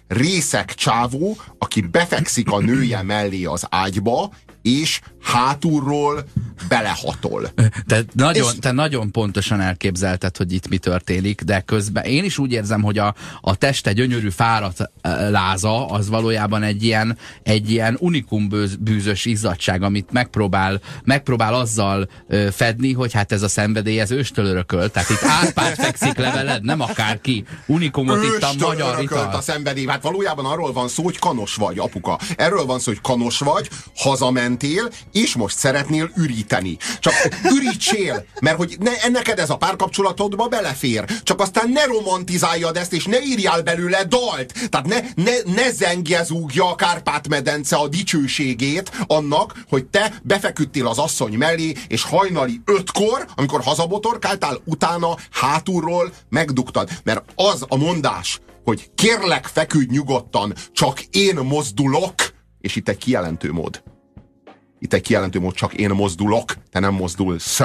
részek csávó, aki befekszik a nője mellé az ágyba, és hátulról belehatol. Te nagyon, És- te nagyon pontosan elképzelted, hogy itt mi történik, de közben én is úgy érzem, hogy a, a teste gyönyörű fáradt láza, az valójában egy ilyen, egy ilyen unikum bűzös izzadság, amit megpróbál, megpróbál azzal fedni, hogy hát ez a szenvedély, ez őstől örököl. Tehát itt árpát fekszik le veled, nem akárki. Unikumot itt a magyar ital. a szenvedély. Hát valójában arról van szó, hogy kanos vagy, apuka. Erről van szó, hogy kanos vagy, hazamentél, és most szeretnél üríteni. Csak ürítsél, mert hogy ne, neked ez a párkapcsolatodba belefér. Csak aztán ne romantizáljad ezt, és ne írjál belőle dalt. Tehát ne, ne, ne zengjezúgja a Kárpát-medence a dicsőségét annak, hogy te befeküdtél az asszony mellé, és hajnali ötkor, amikor hazabotorkáltál, utána hátulról megdugtad. Mert az a mondás, hogy kérlek feküdj nyugodtan, csak én mozdulok, és itt egy kijelentő mód. Itt egy kijelentő mód, csak én mozdulok, te nem mozdulsz.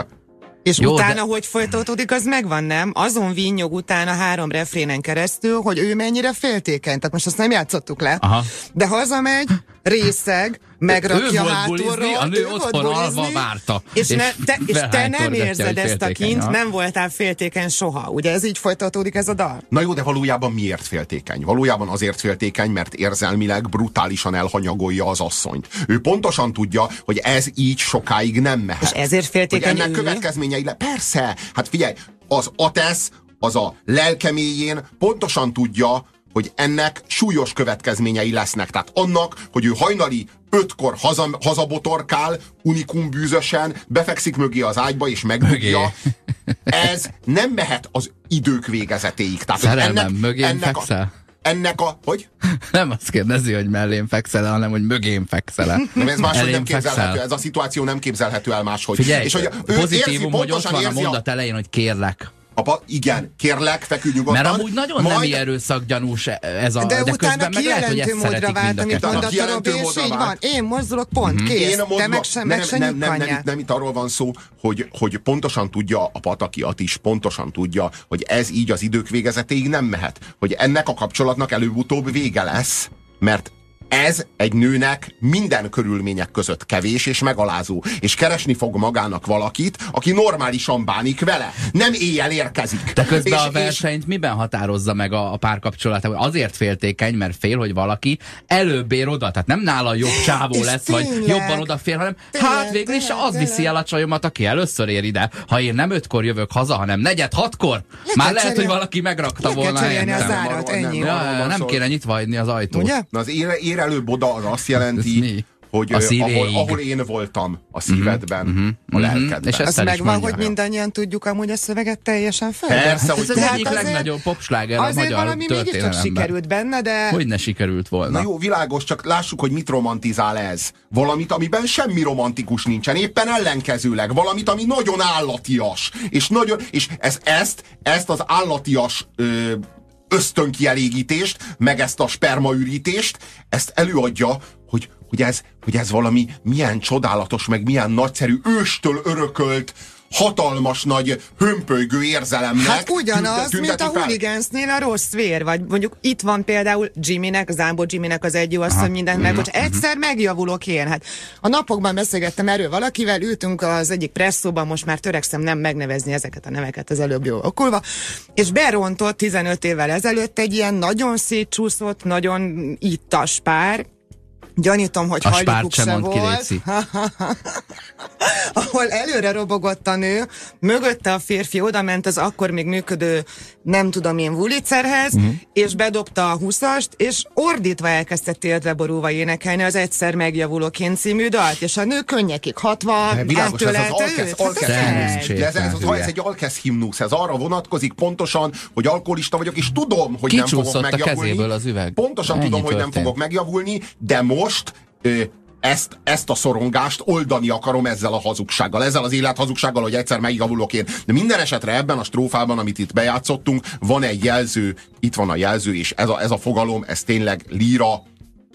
És Jó, utána, de- hogy folytatódik, az megvan, nem? Azon vinnyog utána három refrénen keresztül, hogy ő mennyire féltékeny. Tehát most azt nem játszottuk le. Aha. De hazamegy, részeg, megrakja Ő volt hátulról. bulizni, a nő ő volt otthon alva várta. És, És ne, te, és te nem érzed ezt a kint, aha. nem voltál féltékeny soha. Ugye ez így folytatódik ez a dal? Na jó, de valójában miért féltékeny? Valójában azért féltékeny, mert érzelmileg brutálisan elhanyagolja az asszonyt. Ő pontosan tudja, hogy ez így sokáig nem mehet. És ezért féltékeny hogy ennek ő? következményei le... Persze! Hát figyelj, az Atesz, az a lelkeméjén pontosan tudja, hogy ennek súlyos következményei lesznek. Tehát annak, hogy ő hajnali ötkor haza, hazabotorkál, unikum bűzösen, befekszik mögé az ágyba és megdugja. Ez nem mehet az idők végezetéig. Tehát, Szerelmem, ennek fekszel? A, ennek a... Hogy? Nem azt kérdezi, hogy mellém fekszel hanem hogy mögém fekszel Nem, ez máshogy nem képzelhető, fekszel. ez a szituáció nem képzelhető el máshogy. Figyelj, és hogy ő pozitívum, érzi, hogy ott van a érzi mondat elején, hogy kérlek. Apa, igen, kérlek, feküdj nyugodtan. Mert amúgy nagyon majd, nemi erőszakgyanús ez a... De, de utána kijelentő módra vált, amit mondott a Robi, és így van. Én mozdulok, pont, kész. Én Te mozgok- meg sem, nem, meg se nem, nem, nem, nem, nem itt arról van szó, hogy, hogy pontosan tudja a Patakiat is, pontosan tudja, hogy ez így az idők végezetéig nem mehet. Hogy ennek a kapcsolatnak előbb-utóbb vége lesz, mert ez egy nőnek minden körülmények között kevés és megalázó, és keresni fog magának valakit, aki normálisan bánik vele. Nem éjjel érkezik. De közben és, a versenyt miben határozza meg a, a párkapcsolat? Azért féltékeny, mert fél, hogy valaki előbb ér oda. Tehát nem nála jobb csávó És lesz, vagy tényleg. jobban odafér, hanem Tényleg, hát végül is tényleg, az viszi tényleg. el a csajomat, aki először ér ide. Ha én nem ötkor jövök haza, hanem negyed hatkor, már kell lehet, hogy valaki megrakta le kell volna cserélni az árat, Nem, ennyi. nem, nem kéne nyitva hagyni az ajtót. Ugye? Na az ér, ér előbb oda az azt Ez jelenti, hogy A szívéig. ahol, ahol én voltam a szívedben, a lelkedben. És ezt megvan, hogy mindannyian tudjuk amúgy a szöveget teljesen fel. Persze, hogy Ez az egyik azért- legnagyobb popsláger a Azért magyar valami mégiscsak sikerült benne, de... Hogy ne sikerült volna? Na jó, világos, csak lássuk, hogy mit romantizál ez. Valamit, amiben semmi romantikus nincsen, éppen ellenkezőleg. Valamit, ami nagyon állatias. És, nagyon, és ez, ezt, ezt az állatias ö, ösztönkielégítést, meg ezt a spermaürítést, ezt előadja, hogy, hogy, ez, hogy ez valami milyen csodálatos, meg milyen nagyszerű, őstől örökölt, hatalmas nagy hömpölygő érzelemnek. Hát ugyanaz, mint a huligánsznél a rossz vér, vagy mondjuk itt van például Jimmynek, Zámbó Jimmynek az egy jó asszony mindent meg, hogy egyszer megjavulok én. Hát a napokban beszélgettem erről valakivel, ültünk az egyik presszóban, most már törekszem nem megnevezni ezeket a neveket az előbb jól okulva, és berontott 15 évvel ezelőtt egy ilyen nagyon szétcsúszott, nagyon ittas pár, Gyanítom, hogy A ki, volt. Ahol előre robogott a nő, mögötte a férfi oda ment az akkor még működő, nem tudom én, vulicerhez, Mhm. uh-huh. és bedobta a huszast, és ordítva elkezdte tiltve borúva énekelni az egyszer megjavulóként című dalt, és a nő könnyekig hatva De világos, ez az áttölelte alkesz, őt. Hát ez egy- alkesz himnusz, ez arra vonatkozik pontosan, hogy alkoholista vagyok, és tudom, hogy nem fogok a megjavulni. kezéből az üveg. Pontosan Ennyi tudom, hogy nem fogok megjavulni, de most ezt, ezt a szorongást oldani akarom ezzel a hazugsággal, ezzel az élethazugsággal, hogy egyszer megjavulok én. De minden esetre ebben a strófában, amit itt bejátszottunk, van egy jelző, itt van a jelző, és ez a, ez a fogalom, ez tényleg líra,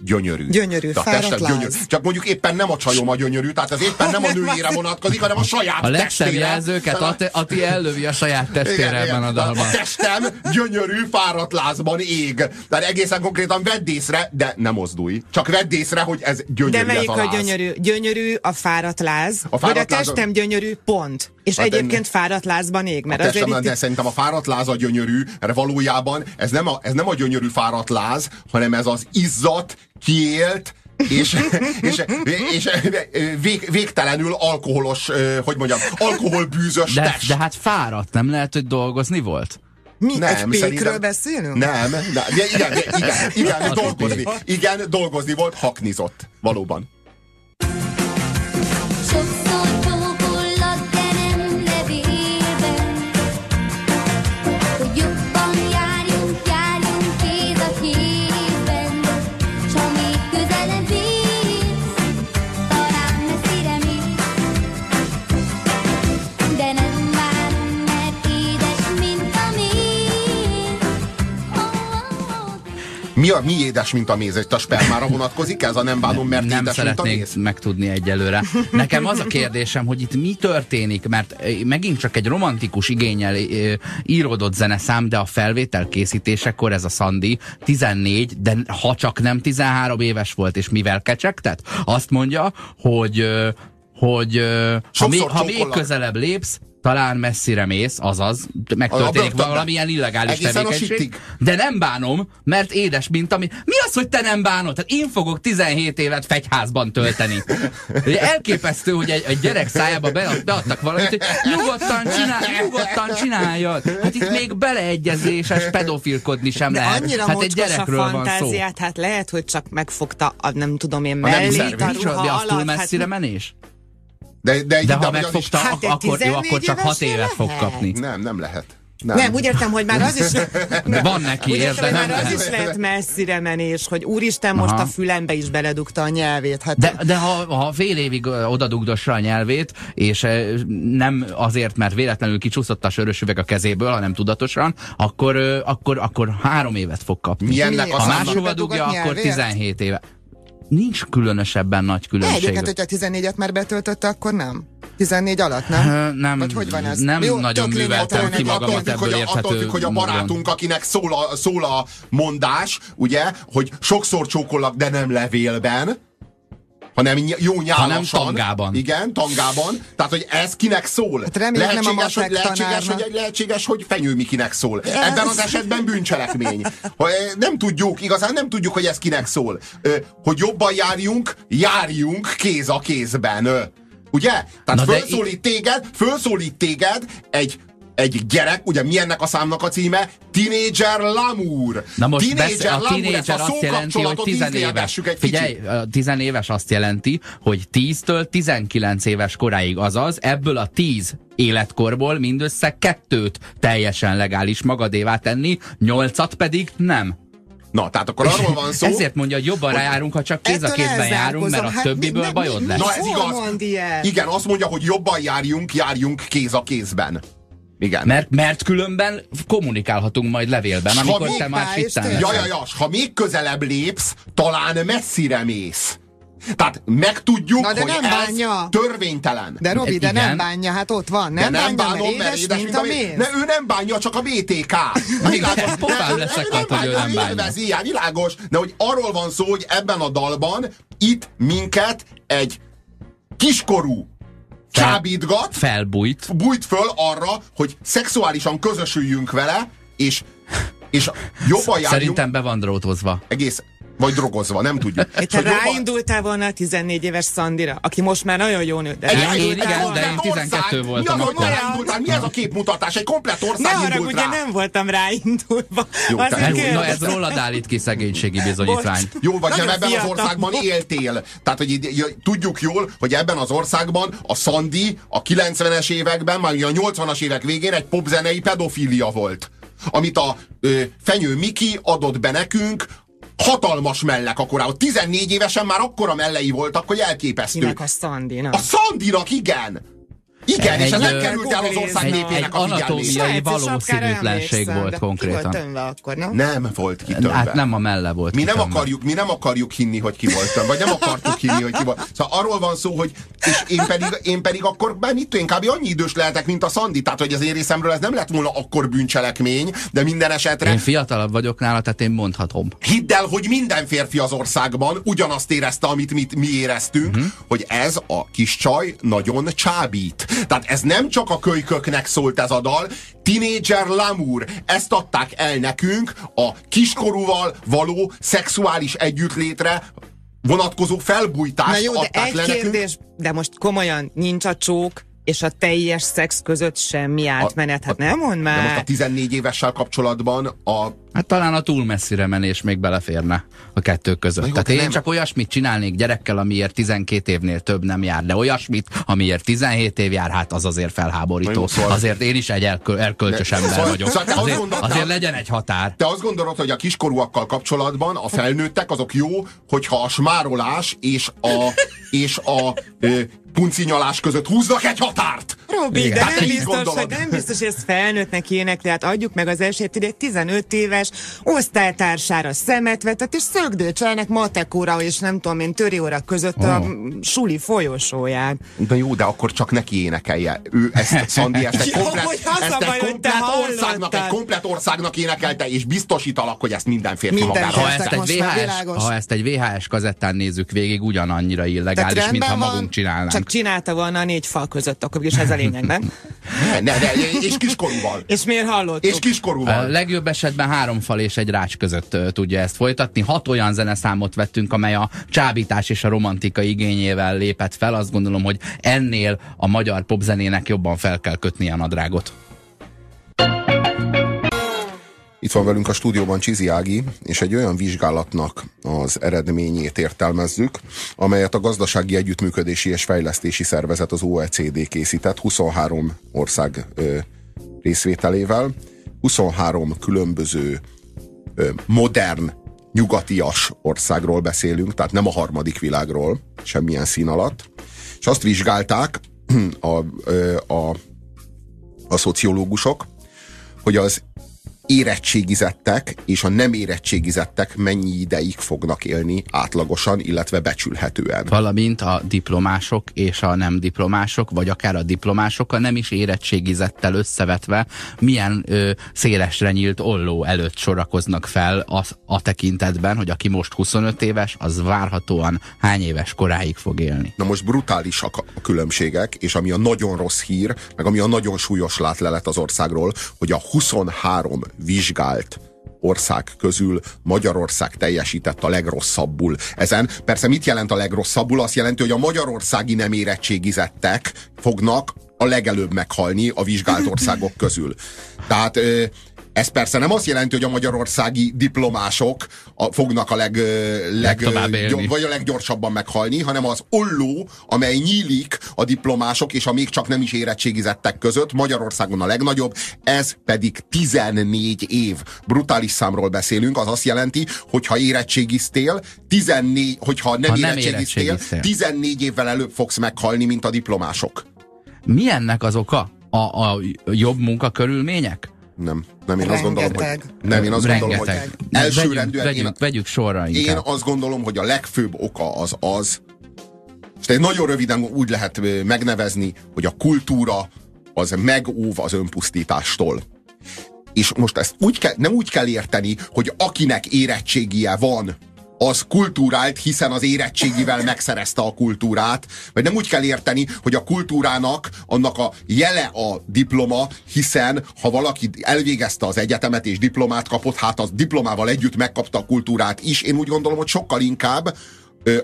gyönyörű. Gyönyörű, De a fáradt tested gyönyörű. Csak mondjuk éppen nem a csajom a gyönyörű, tehát ez éppen nem a nőjére vonatkozik, hanem a saját A testére. jelzőket Tehát Ati, Ati ellövi a saját testére ebben a dalban. A testem gyönyörű, fáradt lázban ég. Tehát egészen konkrétan vedd észre, de nem mozdulj. Csak vedd észre, hogy ez gyönyörű De melyik a a gyönyörű? Gyönyörű a fáradt láz, A vagy a fáradt láz- testem gyönyörű, pont. És Hát egyébként ennek- fáradt lázban ég, mert azért itt, de szerintem a fáradt láz a gyönyörű, mert valójában ez nem a, ez nem a gyönyörű fáradt láz, hanem ez az izzat, kiélt, és, és, és vég, végtelenül alkoholos, hogy mondjam, alkoholbűzös De, test. de hát fáradt, nem lehet, hogy dolgozni volt? mi Nem, egy pékről szerintem- beszélünk? Nem, de igen, igen, igen, Az dolgozni. Igen, dolgozni volt, haknizott. Valóban. Mi, a, mi édes, mint a méz? Itt a spermára vonatkozik ez a nem bánom, mert nem édes, mint a szeretnék méz? megtudni egyelőre. Nekem az a kérdésem, hogy itt mi történik, mert eh, megint csak egy romantikus igényel eh, íródott zeneszám, de a felvétel készítésekor ez a Szandi 14, de ha csak nem 13 éves volt, és mivel kecsegtet? Azt mondja, hogy hogy, hogy eh, ha, még, ha még közelebb lépsz, talán messzire mész, azaz A megtörténik börtönben. valamilyen illegális Egészen a tevékenység. De nem bánom, mert édes, mint ami... Mi az, hogy te nem bánod? Tehát én fogok 17 évet fegyházban tölteni. Ugye elképesztő, hogy egy, egy gyerek szájába bead, beadtak valamit, hogy nyugodtan, csinál, nyugodtan csináljad. Hát itt még beleegyezéses pedofilkodni sem De lehet. annyira hát egy mocskos a gyerekről van szó. fantáziát, hát lehet, hogy csak megfogta a nem tudom én A nemi mellét, szervét. a ruha de az túl alatt. messzire Hát, menés? De, de, De ha megfogta, is- Hát akkor, jó, 14 akkor csak 6 évesnél évet fog lehet. kapni. Nem, nem lehet. Nem. nem, úgy értem, hogy már az is... De van neki, érted? hogy már Nem- az is lehet messzire menés, hogy úristen, most Aha. a fülembe is beledugta a nyelvét. Hát De, de ha, ha fél évig odadugdossa a nyelvét, és nem azért, mert véletlenül kicsúszott a sörös üveg a kezéből, hanem tudatosan, akkor, akkor, akkor három évet fog kapni. Milyennek Ha máshova dugja, akkor nyelvért? 17 éve. Nincs különösebben nagy De különbség. egyébként, hogyha 14-et már betöltötte, akkor nem. 14 alatt, nem? Nem, Vagy hogy van ez? nem Jó, nagyon műveltem ki attól magamat függ, hogy ebből a, attól függ, hogy a módon. barátunk, akinek szól a, szól a mondás, ugye, hogy sokszor csókollak, de nem levélben, hanem ny- jó nyálasan. tangában. Igen, tangában. Tehát, hogy ez kinek szól? Hát reméljük nem a lehetséges, hogy, lehetséges, tanárnak. hogy, lehetséges, hogy fenyőmikinek szól. Ebben az esetben bűncselekmény. Hogy, eh, Nem tudjuk, igazán nem tudjuk, hogy ez kinek szól. Ö, Hogy jobban járjunk, járjunk kéz a kézben. Ö, Ugye? Tehát Na de fölszólít téged, fölszólít téged egy egy gyerek, ugye mi ennek a számnak a címe? Teenager Lamour. Na most teenager besz- a Lamour, teenager azt jelenti, hogy tizenéves. egy Figyelj, kicsit. a tizenéves azt jelenti, hogy 10-től 19 éves koráig, azaz ebből a 10 életkorból mindössze kettőt teljesen legális magadévá tenni, nyolcat pedig nem. Na, tehát akkor arról van szó, Ezért mondja, hogy jobban rájárunk, ha csak kéz a kézben járunk, mert a. Hát többiből mi- bajod lesz. Na ez igaz. Igen, azt mondja, hogy jobban járjunk, járjunk kéz a kézben. Igen. Mert, mert különben kommunikálhatunk majd levélben, amikor te már tényleg. Ja, ja, ja, s ha még közelebb lépsz, talán messzire mész. Tehát megtudjuk, Na, de hogy nem ez bánja. törvénytelen. De Robi, de Igen. nem bánja, hát ott van. De Nem, nem bánja, bánom, mert édes, mint a méz. Ne, ő nem bánja, csak a BTK. Világos. Ne, leszakadt, nem hogy ő bánja, nem bánja. élvezi, ilyen, világos. De hogy arról van szó, hogy ebben a dalban itt minket egy kiskorú Fel- csábítgat, Felbújt. bújt föl arra, hogy szexuálisan közösüljünk vele, és, és jobban járjunk Szerintem be van drótozva. egész, vagy drogozva, nem tudjuk. Te És hogy jobban- ráindultál volna a 14 éves Szandira, aki most már nagyon jó nő. De Egy, Én- én igen, de én 12 ország. voltam Mi az, hogy ráindultál? Mi ez a képmutatás? Egy komplett ne ország haragudj, indult ugye rá. nem voltam ráindulva. Jó, te- Jó, na ez rólad állít ki szegénységi bizonyítvány. Bocs. Jó, vagy nem Nagyon ebben az országban volt. éltél. Tehát, hogy tudjuk jól, hogy ebben az országban a Szandi a 90-es években, már a 80-as évek végén egy popzenei pedofília volt. Amit a ö, Fenyő Miki adott be nekünk, hatalmas mellek akkor 14 évesen már akkora mellei voltak, hogy elképesztő. Kinek a Szandina? A Szandinak igen! Igen, és ez Egy, nem ö, került el az ország népének a anatómiai valószínűtlenség volt konkrétan. Ki volt akkor, nem? Nem volt ki többen. Hát nem a melle volt. Mi nem, kitömve. akarjuk, mi nem akarjuk hinni, hogy ki voltam, vagy nem akartuk hinni, hogy ki volt. Szóval arról van szó, hogy és én pedig, én pedig akkor már mit tudom, én kb. annyi idős lehetek, mint a Szandi, tehát hogy az én részemről ez nem lett volna akkor bűncselekmény, de minden esetre Én fiatalabb vagyok nála, tehát én mondhatom. hidd el, hogy minden férfi az országban ugyanazt érezte, amit mi, mi éreztünk, Mhm. hogy ez a kis csaj nagyon csábít. Tehát ez nem csak a kölyköknek szólt ez a dal, Teenager Lamour, ezt adták el nekünk a kiskorúval való szexuális együttlétre vonatkozó felbújtást Na jó, de adták egy le nekünk. kérdés, de most komolyan nincs a csók és a teljes szex között semmi átmenet. Hát nem mond De most a már. 14 évessel kapcsolatban a Hát talán a túl messzire menés még beleférne a kettő között. Jó, Tehát de én nem- csak olyasmit csinálnék gyerekkel, amiért 12 évnél több nem jár, de olyasmit, amiért 17 év jár, hát az azért felháborító. jó, szóval- Azért én is egy elkö- erkölcsös Ne- ember szóval- vagyok. szóval Azért, gondoltad- azért legyen egy határ. Te azt gondolod, hogy a kiskorúakkal kapcsolatban a felnőttek azok jó, hogyha a smárolás és a, és a ö, puncinyalás között húznak egy határt? Robi, Igen. de Hát nem biztos, hogy nem biztos, hogy ez felnőttnek ének, tehát adjuk meg az esélyt, hogy egy 15 éves osztálytársára szemet vetett, és szögdőcselnek matekóra, és nem tudom én, töri óra között a suli folyosóján. De jó, de akkor csak neki énekelje. Ő ezt, Szandi, ezt egy komplet, a ezt egy komplet országnak, egy komplet országnak énekelte, és biztosítalak, hogy ezt minden férfi Minden magára. Ha ezt, egy VHS, ha ezt egy VHS kazettán nézzük végig, ugyanannyira illegális, mintha van, magunk csinálnánk. Csak csinálta volna a négy fal között, akkor is ez a lényeg, nem? Ne, ne, ne, és kiskorúval. És miért hallottuk? És A kiskorúval. legjobb esetben három fal és egy rács között tudja ezt folytatni. Hat olyan zeneszámot vettünk, amely a csábítás és a romantika igényével lépett fel. Azt gondolom, hogy ennél a magyar popzenének jobban fel kell kötni a nadrágot. Itt van velünk a stúdióban Csizi Ági, és egy olyan vizsgálatnak az eredményét értelmezzük, amelyet a Gazdasági Együttműködési és Fejlesztési Szervezet, az OECD készített 23 ország ö, részvételével. 23 különböző modern, nyugatias országról beszélünk, tehát nem a harmadik világról, semmilyen szín alatt. És azt vizsgálták a, ö, a, a szociológusok, hogy az érettségizettek és a nem érettségizettek mennyi ideig fognak élni átlagosan, illetve becsülhetően. Valamint a diplomások és a nem diplomások, vagy akár a diplomások a nem is érettségizettel összevetve milyen ö, szélesre nyílt olló előtt sorakoznak fel a, a tekintetben, hogy aki most 25 éves, az várhatóan hány éves koráig fog élni. Na most brutálisak a a különbségek, és ami a nagyon rossz hír, meg ami a nagyon súlyos látlelet az országról, hogy a 23 vizsgált ország közül Magyarország teljesített a legrosszabbul. Ezen persze mit jelent a legrosszabbul? Azt jelenti, hogy a magyarországi nem érettségizettek fognak a legelőbb meghalni a vizsgált országok közül. Tehát ez persze nem azt jelenti, hogy a magyarországi diplomások a, fognak a leg, leg, gyor- vagy a leggyorsabban meghalni, hanem az olló, amely nyílik a diplomások és a még csak nem is érettségizettek között, Magyarországon a legnagyobb, ez pedig 14 év. Brutális számról beszélünk, az azt jelenti, hogy ha érettségiztél, 14, hogyha nem, Ha nem érettségiztél, érettségiztél. 14 évvel előbb fogsz meghalni, mint a diplomások. Mi ennek az oka? A, a jobb munkakörülmények? Nem, nem én azt gondolom, hogy Rengeteg. nem, én azt gondolom, hogy Rengeteg. elsőrendűen vegyük, én, vegyük, vegyük sorra én inkább. azt gondolom, hogy a legfőbb oka az az, és egy nagyon röviden úgy lehet megnevezni, hogy a kultúra az megóv az önpusztítástól. És most ezt úgy kell, nem úgy kell érteni, hogy akinek érettségie van, az kultúrált, hiszen az érettségivel megszerezte a kultúrát, vagy nem úgy kell érteni, hogy a kultúrának annak a jele a diploma, hiszen ha valaki elvégezte az egyetemet és diplomát kapott, hát az diplomával együtt megkapta a kultúrát is. Én úgy gondolom, hogy sokkal inkább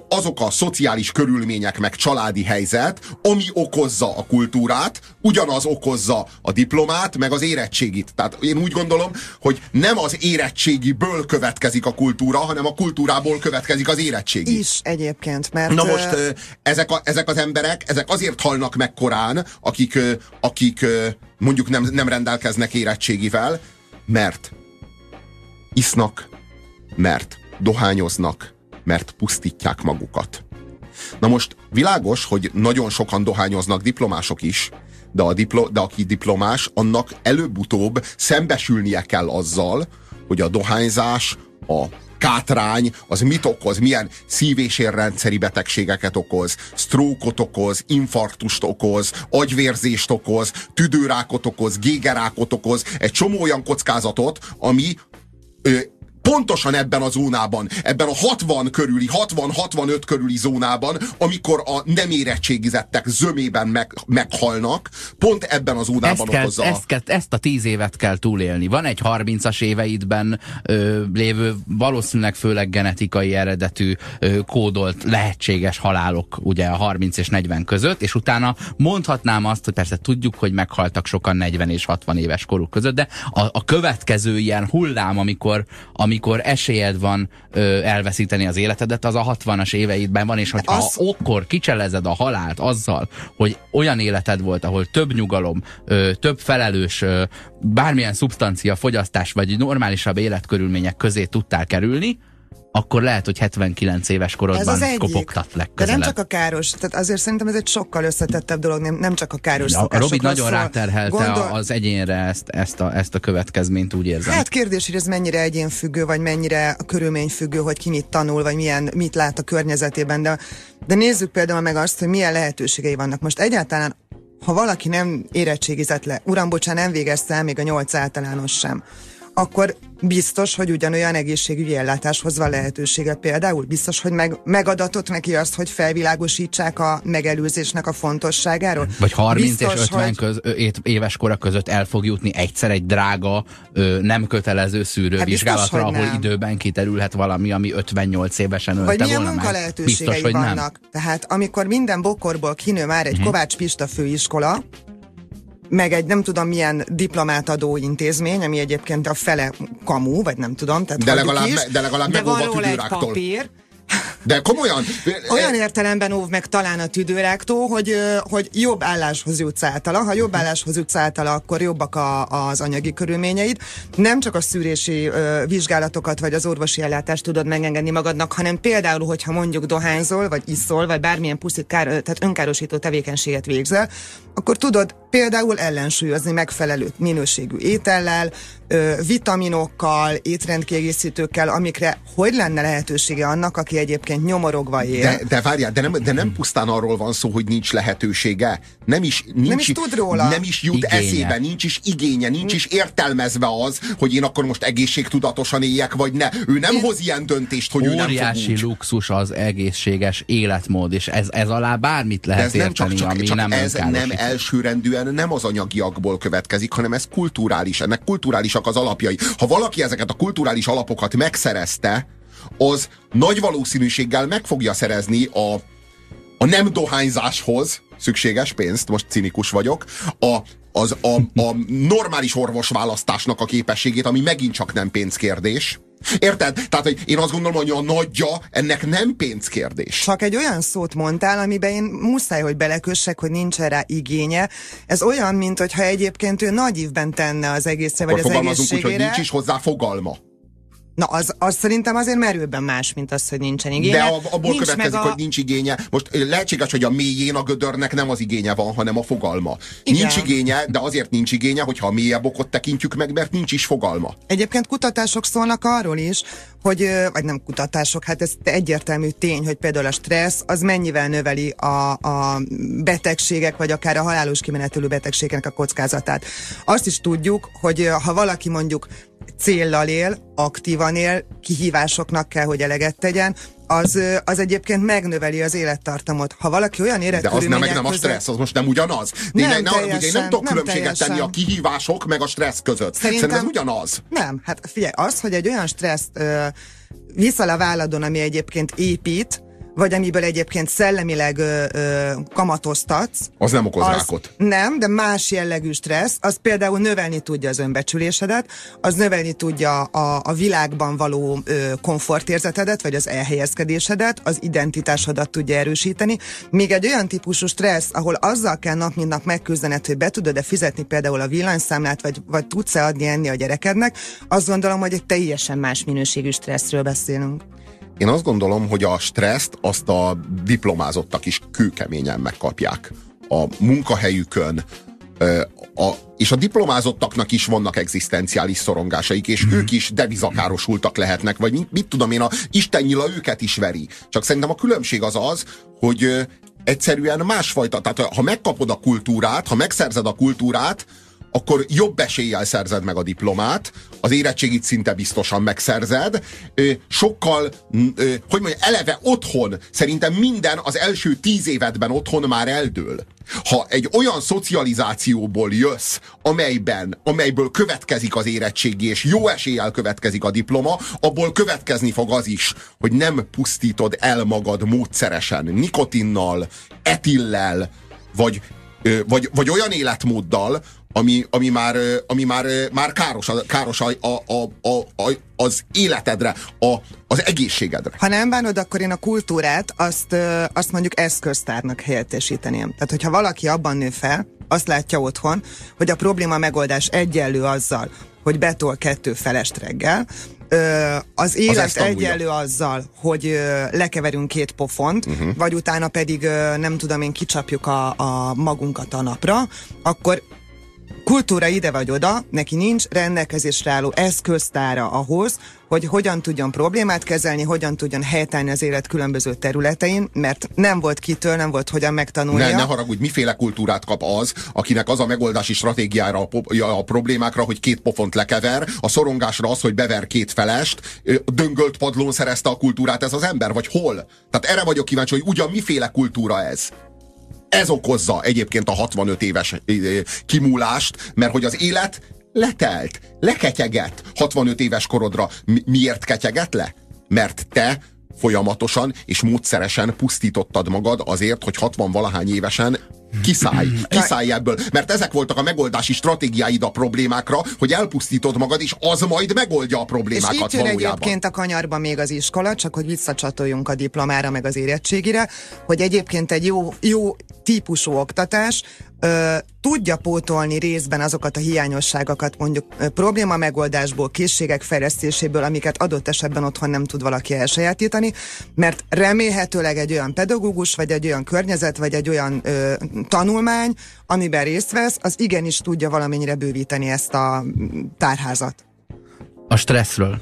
azok a szociális körülmények meg családi helyzet, ami okozza a kultúrát, ugyanaz okozza a diplomát, meg az érettségit. Tehát én úgy gondolom, hogy nem az érettségiből következik a kultúra, hanem a kultúrából következik az érettségi. Is egyébként, mert... Na most ezek, a, ezek az emberek, ezek azért halnak meg korán, akik, akik mondjuk nem, nem rendelkeznek érettségivel, mert isznak, mert dohányoznak, mert pusztítják magukat. Na most világos, hogy nagyon sokan dohányoznak diplomások is, de, a diplo, de aki diplomás, annak előbb-utóbb szembesülnie kell azzal, hogy a dohányzás, a kátrány, az mit okoz, milyen szív- és érrendszeri betegségeket okoz, sztrókot okoz, infarktust okoz, agyvérzést okoz, tüdőrákot okoz, gégerákot okoz, egy csomó olyan kockázatot, ami pontosan ebben a zónában, ebben a 60 körüli, 60-65 körüli zónában, amikor a nem érettségizettek zömében meg, meghalnak, pont ebben a zónában Ezt, kell, okozza. ezt, kell, ezt a tíz évet kell túlélni. Van egy 30-as éveidben ö, lévő, valószínűleg főleg genetikai eredetű ö, kódolt lehetséges halálok ugye a 30 és 40 között, és utána mondhatnám azt, hogy persze tudjuk, hogy meghaltak sokan 40 és 60 éves koruk között, de a, a következő ilyen hullám, amikor, amikor esélyed van ö, elveszíteni az életedet, az a 60-as éveidben van, és hogyha az- az... akkor kicselezed a halált azzal, hogy olyan életed volt, ahol több nyugalom, ö, több felelős, ö, bármilyen szubstancia fogyasztás, vagy normálisabb életkörülmények közé tudtál kerülni, akkor lehet, hogy 79 éves Ez korodban az egyik. kopogtat De nem legközelebb. csak a káros, tehát azért szerintem ez egy sokkal összetettebb dolog, nem, nem csak a káros a, a Robi nagyon szól. ráterhelte Gondol- az egyénre ezt, ezt, a, ezt a következményt, úgy érzem. Hát kérdés, hogy ez mennyire egyénfüggő, vagy mennyire körülményfüggő, hogy ki mit tanul, vagy milyen, mit lát a környezetében, de, de nézzük például meg azt, hogy milyen lehetőségei vannak. Most egyáltalán, ha valaki nem érettségizett le, uram, bocsán, nem végezte el még a nyolc általános sem, akkor biztos, hogy ugyanolyan egészségügyi ellátáshoz van lehetősége például. Biztos, hogy meg, megadatott neki azt, hogy felvilágosítsák a megelőzésnek a fontosságáról. Vagy 30 biztos, és 50 hogy... köz, éves kora között el fog jutni egyszer egy drága, nem kötelező szűrővizsgálatra, Hát ahol nem. időben kiterülhet valami, ami 58 évesen ölte Vagy milyen volna meg. munkalehetőségei Biztos, hogy nem. Vannak. Tehát amikor minden bokorból kinő már egy uh-huh. Kovács Pista főiskola, meg egy nem tudom milyen diplomát adó intézmény, ami egyébként a fele kamu, vagy nem tudom. Tehát De legalább is, de legalább de van róla egy papír, De komolyan, olyan értelemben óv meg talán a tüdőráktól, hogy, hogy jobb álláshoz jutsz általa. Ha jobb álláshoz jutsz általa, akkor jobbak a, az anyagi körülményeid. Nem csak a szűrési ö, vizsgálatokat vagy az orvosi ellátást tudod megengedni magadnak, hanem például, hogyha mondjuk dohányzol, vagy iszol, vagy bármilyen pusztít kár, tehát önkárosító tevékenységet végzel, akkor tudod például ellensúlyozni megfelelő minőségű étellel, vitaminokkal, étrendkiegészítőkkel, amikre hogy lenne lehetősége annak, aki egyébként nyomorogva él. De, de várjál, de nem, de nem pusztán arról van szó, hogy nincs lehetősége. Nem is, nincs, is tud róla. Nem is jut Igénye. eszébe, nincs is igénye, nincs is értelmezve az, hogy én akkor most egészségtudatosan éljek, vagy ne. Ő nem hoz ilyen döntést, hogy ő nem fog Óriási úgy. luxus az egészséges életmód, és ez, ez alá bármit De lehet ez nem csak, érteni, csak, ami csak nem ez nem elsőrendűen nem az anyagiakból következik, hanem ez kulturális. Ennek kulturálisak az alapjai. Ha valaki ezeket a kulturális alapokat megszerezte, az nagy valószínűséggel meg fogja szerezni a a nem dohányzáshoz szükséges pénzt, most cinikus vagyok, a, az a, a normális orvosválasztásnak a képességét, ami megint csak nem pénzkérdés. Érted? Tehát, hogy én azt gondolom, hogy a nagyja ennek nem pénzkérdés. Csak egy olyan szót mondtál, amiben én muszáj, hogy belekössek, hogy nincsen rá igénye. Ez olyan, mint hogyha egyébként ő nagy évben tenne az egészre, vagy Akkor az fogalmazunk úgy, hogy egészségére. nincs is hozzá fogalma. Na, az, az szerintem azért merőben más, mint az, hogy nincsen igénye. De ab- abból Nincs következik, a... hogy nincs igénye. Most lehetséges, hogy a mélyén a gödörnek nem az igénye van, hanem a fogalma. Igen. Nincs igénye, de azért nincs igénye, hogyha a mélyebb okot tekintjük meg, mert nincs is fogalma. Egyébként kutatások szólnak arról is, hogy, vagy nem kutatások, hát ez egyértelmű tény, hogy például a stressz az mennyivel növeli a, a betegségek, vagy akár a halálos kimenetelő betegségeknek a kockázatát. Azt is tudjuk, hogy ha valaki mondjuk céllal él, aktívan él, kihívásoknak kell, hogy eleget tegyen, az, az egyébként megnöveli az élettartamot. Ha valaki olyan De az nem, meg nem a stressz, az most nem ugyanaz. Nem én, ne, ugye én teljesen, nem tudok nem különbséget tenni a teljesen. kihívások meg a stressz között. Szerintem, Szerintem ez ugyanaz. Nem, hát figyelj, az, hogy egy olyan stresszt ö, viszel a válladon, ami egyébként épít, vagy amiből egyébként szellemileg ö, ö, kamatoztatsz, Az nem okoz az rákot. nem, de más jellegű stressz, az például növelni tudja az önbecsülésedet, az növelni tudja a, a világban való ö, komfortérzetedet, vagy az elhelyezkedésedet, az identitásodat tudja erősíteni. Még egy olyan típusú stressz, ahol azzal kell nap mint nap megküzdened, hogy be tudod-e fizetni például a villanyszámlát, vagy, vagy tudsz-e adni enni a gyerekednek, azt gondolom, hogy egy teljesen más minőségű stresszről beszélünk. Én azt gondolom, hogy a stresszt azt a diplomázottak is kőkeményen megkapják. A munkahelyükön, a, és a diplomázottaknak is vannak egzisztenciális szorongásaik, és ők is devizakárosultak lehetnek, vagy mit, mit tudom én, a Isten nyila őket is veri. Csak szerintem a különbség az az, hogy egyszerűen másfajta, tehát ha megkapod a kultúrát, ha megszerzed a kultúrát, akkor jobb eséllyel szerzed meg a diplomát, az érettségit szinte biztosan megszerzed, sokkal, hogy mondjam, eleve otthon, szerintem minden az első tíz évedben otthon már eldől. Ha egy olyan szocializációból jössz, amelyben, amelyből következik az érettségi, és jó eséllyel következik a diploma, abból következni fog az is, hogy nem pusztítod el magad módszeresen, nikotinnal, etillel, vagy vagy, vagy olyan életmóddal, ami, ami, már, ami már, már káros, káros a, a, a, a, az életedre, a, az egészségedre. Ha nem bánod, akkor én a kultúrát azt, azt mondjuk eszköztárnak helyettesíteném. Tehát, hogyha valaki abban nő fel, azt látja otthon, hogy a probléma megoldás egyenlő azzal, hogy betol kettő felest reggel, Ö, az élet tanulja. egyenlő azzal, hogy ö, lekeverünk két pofont, uh-huh. vagy utána pedig ö, nem tudom én kicsapjuk a, a magunkat a napra, akkor kultúra ide vagy oda, neki nincs rendelkezésre álló eszköztára ahhoz, hogy hogyan tudjon problémát kezelni, hogyan tudjon helytállni az élet különböző területein, mert nem volt kitől, nem volt hogyan megtanulnia. Ne, ne haragudj, miféle kultúrát kap az, akinek az a megoldási stratégiára a, a problémákra, hogy két pofont lekever, a szorongásra az, hogy bever két felest, döngölt padlón szerezte a kultúrát ez az ember, vagy hol? Tehát erre vagyok kíváncsi, hogy ugyan miféle kultúra ez. Ez okozza egyébként a 65 éves kimúlást, mert hogy az élet letelt, leketyeget 65 éves korodra. Mi- miért ketyeget le? Mert te folyamatosan és módszeresen pusztítottad magad azért, hogy 60 valahány évesen kiszállj, kiszállj ebből. Mert ezek voltak a megoldási stratégiáid a problémákra, hogy elpusztítod magad, és az majd megoldja a És problémákat itt jön valójában. egyébként a kanyarba még az iskola, csak hogy visszacsatoljunk a diplomára, meg az érettségire, hogy egyébként egy jó, jó típusú oktatás ö, tudja pótolni részben azokat a hiányosságokat, mondjuk ö, probléma megoldásból, készségek fejlesztéséből, amiket adott esetben otthon nem tud valaki elsajátítani, mert remélhetőleg egy olyan pedagógus, vagy egy olyan környezet, vagy egy olyan ö, tanulmány, amiben részt vesz, az igenis tudja valamennyire bővíteni ezt a tárházat. A stresszről.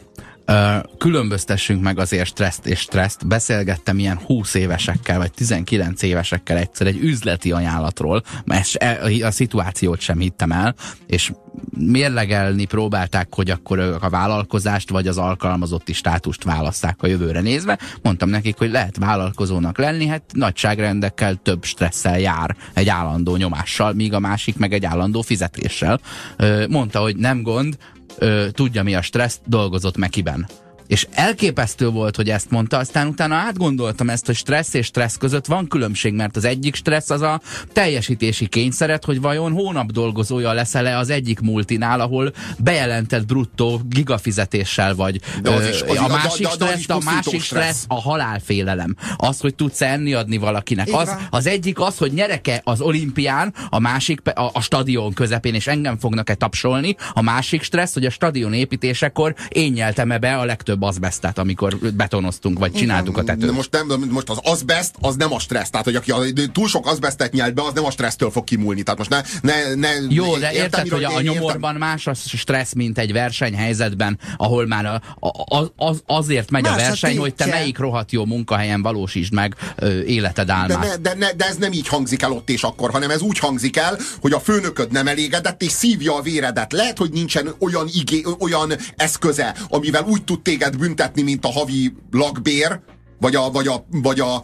Különböztessünk meg azért stresszt és stresszt. Beszélgettem ilyen 20 évesekkel, vagy 19 évesekkel egyszer egy üzleti ajánlatról, mert e- a szituációt sem hittem el, és mérlegelni próbálták, hogy akkor a vállalkozást vagy az alkalmazotti státust választák a jövőre nézve. Mondtam nekik, hogy lehet vállalkozónak lenni, hát nagyságrendekkel több stresszel jár egy állandó nyomással, míg a másik meg egy állandó fizetéssel. Mondta, hogy nem gond, tudja mi a stressz, dolgozott Mekiben. És elképesztő volt, hogy ezt mondta, aztán utána átgondoltam ezt, hogy stressz és stressz között van különbség, mert az egyik stressz az a teljesítési kényszeret, hogy vajon hónap dolgozója leszel-e az egyik multinál, ahol bejelentett bruttó gigafizetéssel vagy. De az is- az a másik de- de- de az stressz, a másik stressz. a halálfélelem. Az, hogy tudsz enni adni valakinek. Az, az egyik az, hogy nyereke az olimpián, a másik a, a stadion közepén, és engem fognak-e tapsolni. A másik stressz, hogy a stadion építésekor én nyeltem-e be a legtöbb azbesztet, amikor betonoztunk, vagy csináltuk a De tetőt. most, nem, most az azbest, az nem a stressz. Tehát, hogy aki a, túl sok azbestet nyelt be, az nem a stressztől fog kimúlni. Tehát most ne, ne, ne Jó, de értem, érted, miről- hogy a, a én értem. nyomorban más a stressz, mint egy versenyhelyzetben, ahol már a, a, a, az, azért megy Más a a verseny, hogy te melyik rohadt jó munkahelyen valósítsd meg ö, életed De, álmát. ne, de, ne, de ez nem így hangzik el ott és akkor, hanem ez úgy hangzik el, hogy a főnököd nem elégedett, és szívja a véredet. Lehet, hogy nincsen olyan, igé, olyan eszköze, amivel úgy tud téged büntetni, mint a havi lakbér, vagy, a, vagy, a, vagy, a,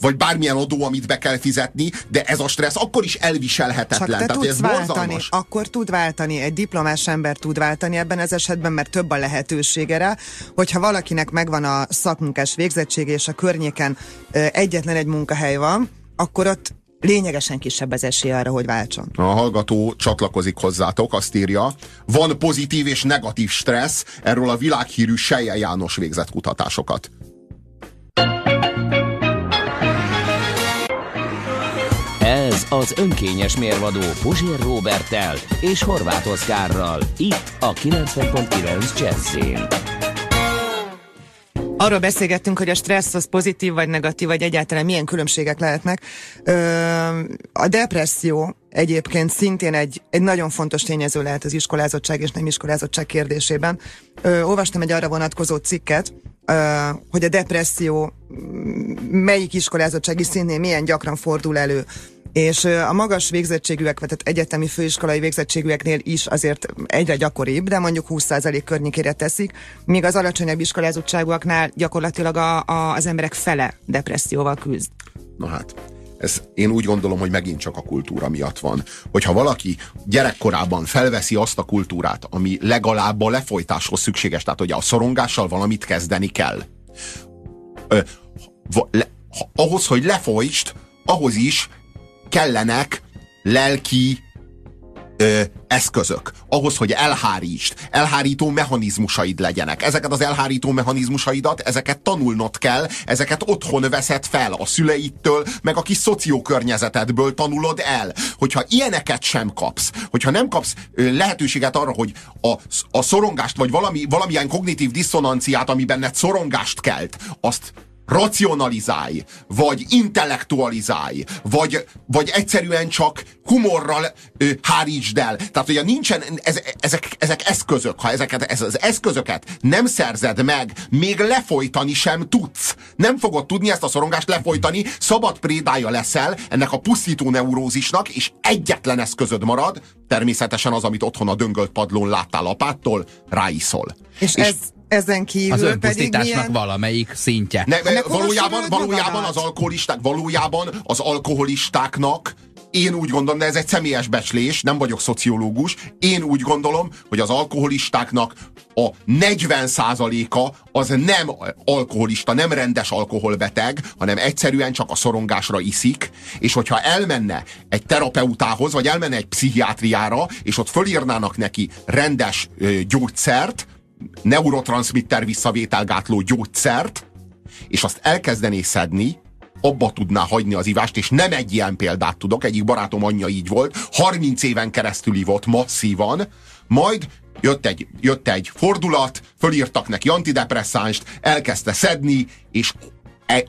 vagy bármilyen adó, amit be kell fizetni, de ez a stressz akkor is Csak elviselhetetlen. te Tehát hogy ez tudsz váltani, borzalmas. akkor tud váltani, egy diplomás ember tud váltani ebben az esetben, mert több a lehetősége rá, hogyha valakinek megvan a szakmunkás végzettsége, és a környéken egyetlen egy munkahely van, akkor ott lényegesen kisebb az esély arra, hogy váltson. A hallgató csatlakozik hozzátok, azt írja, van pozitív és negatív stressz, erről a világhírű Seje János végzett kutatásokat. Ez az önkényes mérvadó Puzsér Robertel és Horváth Oszkárral. Itt a 90.9 Jazzin. Arról beszélgettünk, hogy a stressz az pozitív vagy negatív, vagy egyáltalán milyen különbségek lehetnek. A depresszió egyébként szintén egy, egy nagyon fontos tényező lehet az iskolázottság és nem iskolázottság kérdésében. Olvastam egy arra vonatkozó cikket, hogy a depresszió melyik iskolázottsági szintén milyen gyakran fordul elő. És a magas végzettségűek, tehát egyetemi főiskolai végzettségűeknél is azért egyre gyakoribb, de mondjuk 20% környékére teszik, míg az alacsonyabb iskolázottságúaknál gyakorlatilag a, a, az emberek fele depresszióval küzd. Na hát, ez én úgy gondolom, hogy megint csak a kultúra miatt van. Hogyha valaki gyerekkorában felveszi azt a kultúrát, ami legalább a lefolytáshoz szükséges, tehát hogy a szorongással valamit kezdeni kell. Ö, va, le, ha, ahhoz, hogy lefolytsd, ahhoz is kellenek lelki ö, eszközök. Ahhoz, hogy elhárítsd, elhárító mechanizmusaid legyenek. Ezeket az elhárító mechanizmusaidat, ezeket tanulnod kell, ezeket otthon veszed fel a szüleidtől, meg a kis szociokörnyezetedből tanulod el. Hogyha ilyeneket sem kapsz, hogyha nem kapsz ö, lehetőséget arra, hogy a, a szorongást, vagy valami, valamilyen kognitív diszonanciát, ami benned szorongást kelt, azt racionalizálj, vagy intellektualizálj, vagy, vagy egyszerűen csak humorral ö, hárítsd el. Tehát, hogyha nincsen, ez, ezek, ezek eszközök, ha ezeket, ez, az eszközöket nem szerzed meg, még lefolytani sem tudsz. Nem fogod tudni ezt a szorongást lefolytani, szabad prédája leszel ennek a pusztító neurózisnak, és egyetlen eszközöd marad, természetesen az, amit otthon a döngölt padlón láttál apától, ráiszol. És, és ez ezen kívül Az pedig önpusztításnak milyen... valamelyik szintje. Ne, hova valójában, valójában az alkoholisták, valójában az alkoholistáknak én úgy gondolom, de ez egy személyes becslés, nem vagyok szociológus, én úgy gondolom, hogy az alkoholistáknak a 40%-a az nem alkoholista, nem rendes alkoholbeteg, hanem egyszerűen csak a szorongásra iszik, és hogyha elmenne egy terapeutához, vagy elmenne egy pszichiátriára, és ott fölírnának neki rendes ö, gyógyszert, neurotranszmitter visszavételgátló gyógyszert, és azt elkezdené szedni, abba tudná hagyni az ivást, és nem egy ilyen példát tudok, egyik barátom anyja így volt, 30 éven keresztül ivott masszívan, majd jött egy, jött egy fordulat, fölírtak neki antidepresszánst, elkezdte szedni, és e,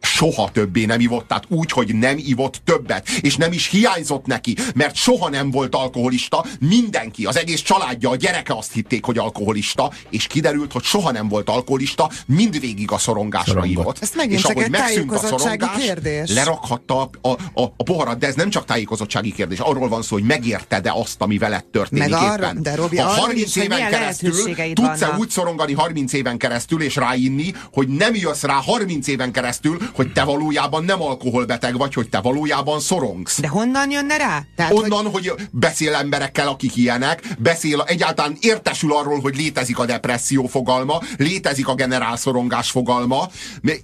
soha többé nem ivott, tehát úgy, hogy nem ivott többet, és nem is hiányzott neki, mert soha nem volt alkoholista, mindenki, az egész családja, a gyereke azt hitték, hogy alkoholista, és kiderült, hogy soha nem volt alkoholista, mindvégig a szorongásra Szorongott. ivott. Ez megint és csak ahogy egy megszűnt a szorongás, kérdés. lerakhatta a, a, a poharat, de ez nem csak tájékozottsági kérdés, arról van szó, hogy megérted-e azt, ami veled történik Meg arra- éppen. de Robi, ha arról 30 is, hogy éven keresztül tudsz-e úgy szorongani 30 éven keresztül, és ráinni, hogy nem jössz rá 30 éven keresztül, kiderül, hogy te valójában nem alkoholbeteg vagy, hogy te valójában szorongsz. De honnan jönne rá? Tehát, hogy Onnan, hogy beszél emberekkel, akik ilyenek, beszél, egyáltalán értesül arról, hogy létezik a depresszió fogalma, létezik a generálszorongás fogalma,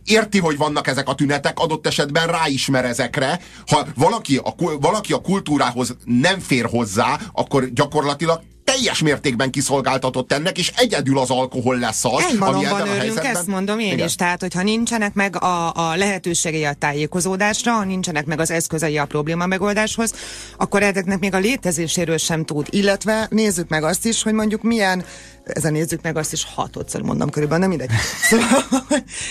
érti, hogy vannak ezek a tünetek, adott esetben ráismer ezekre. Ha valaki a, valaki a kultúrához nem fér hozzá, akkor gyakorlatilag teljes mértékben kiszolgáltatott ennek, és egyedül az alkohol lesz az, Egy ami ebben a örülünk, helyzetben... ezt mondom én Igen. is. Tehát, hogyha nincsenek meg a, a lehetőségei a tájékozódásra, ha nincsenek meg az eszközei a probléma megoldáshoz, akkor ezeknek még a létezéséről sem tud. Illetve nézzük meg azt is, hogy mondjuk milyen ezen nézzük meg azt is hatodszor mondom körülbelül, nem mindegy. Szóval,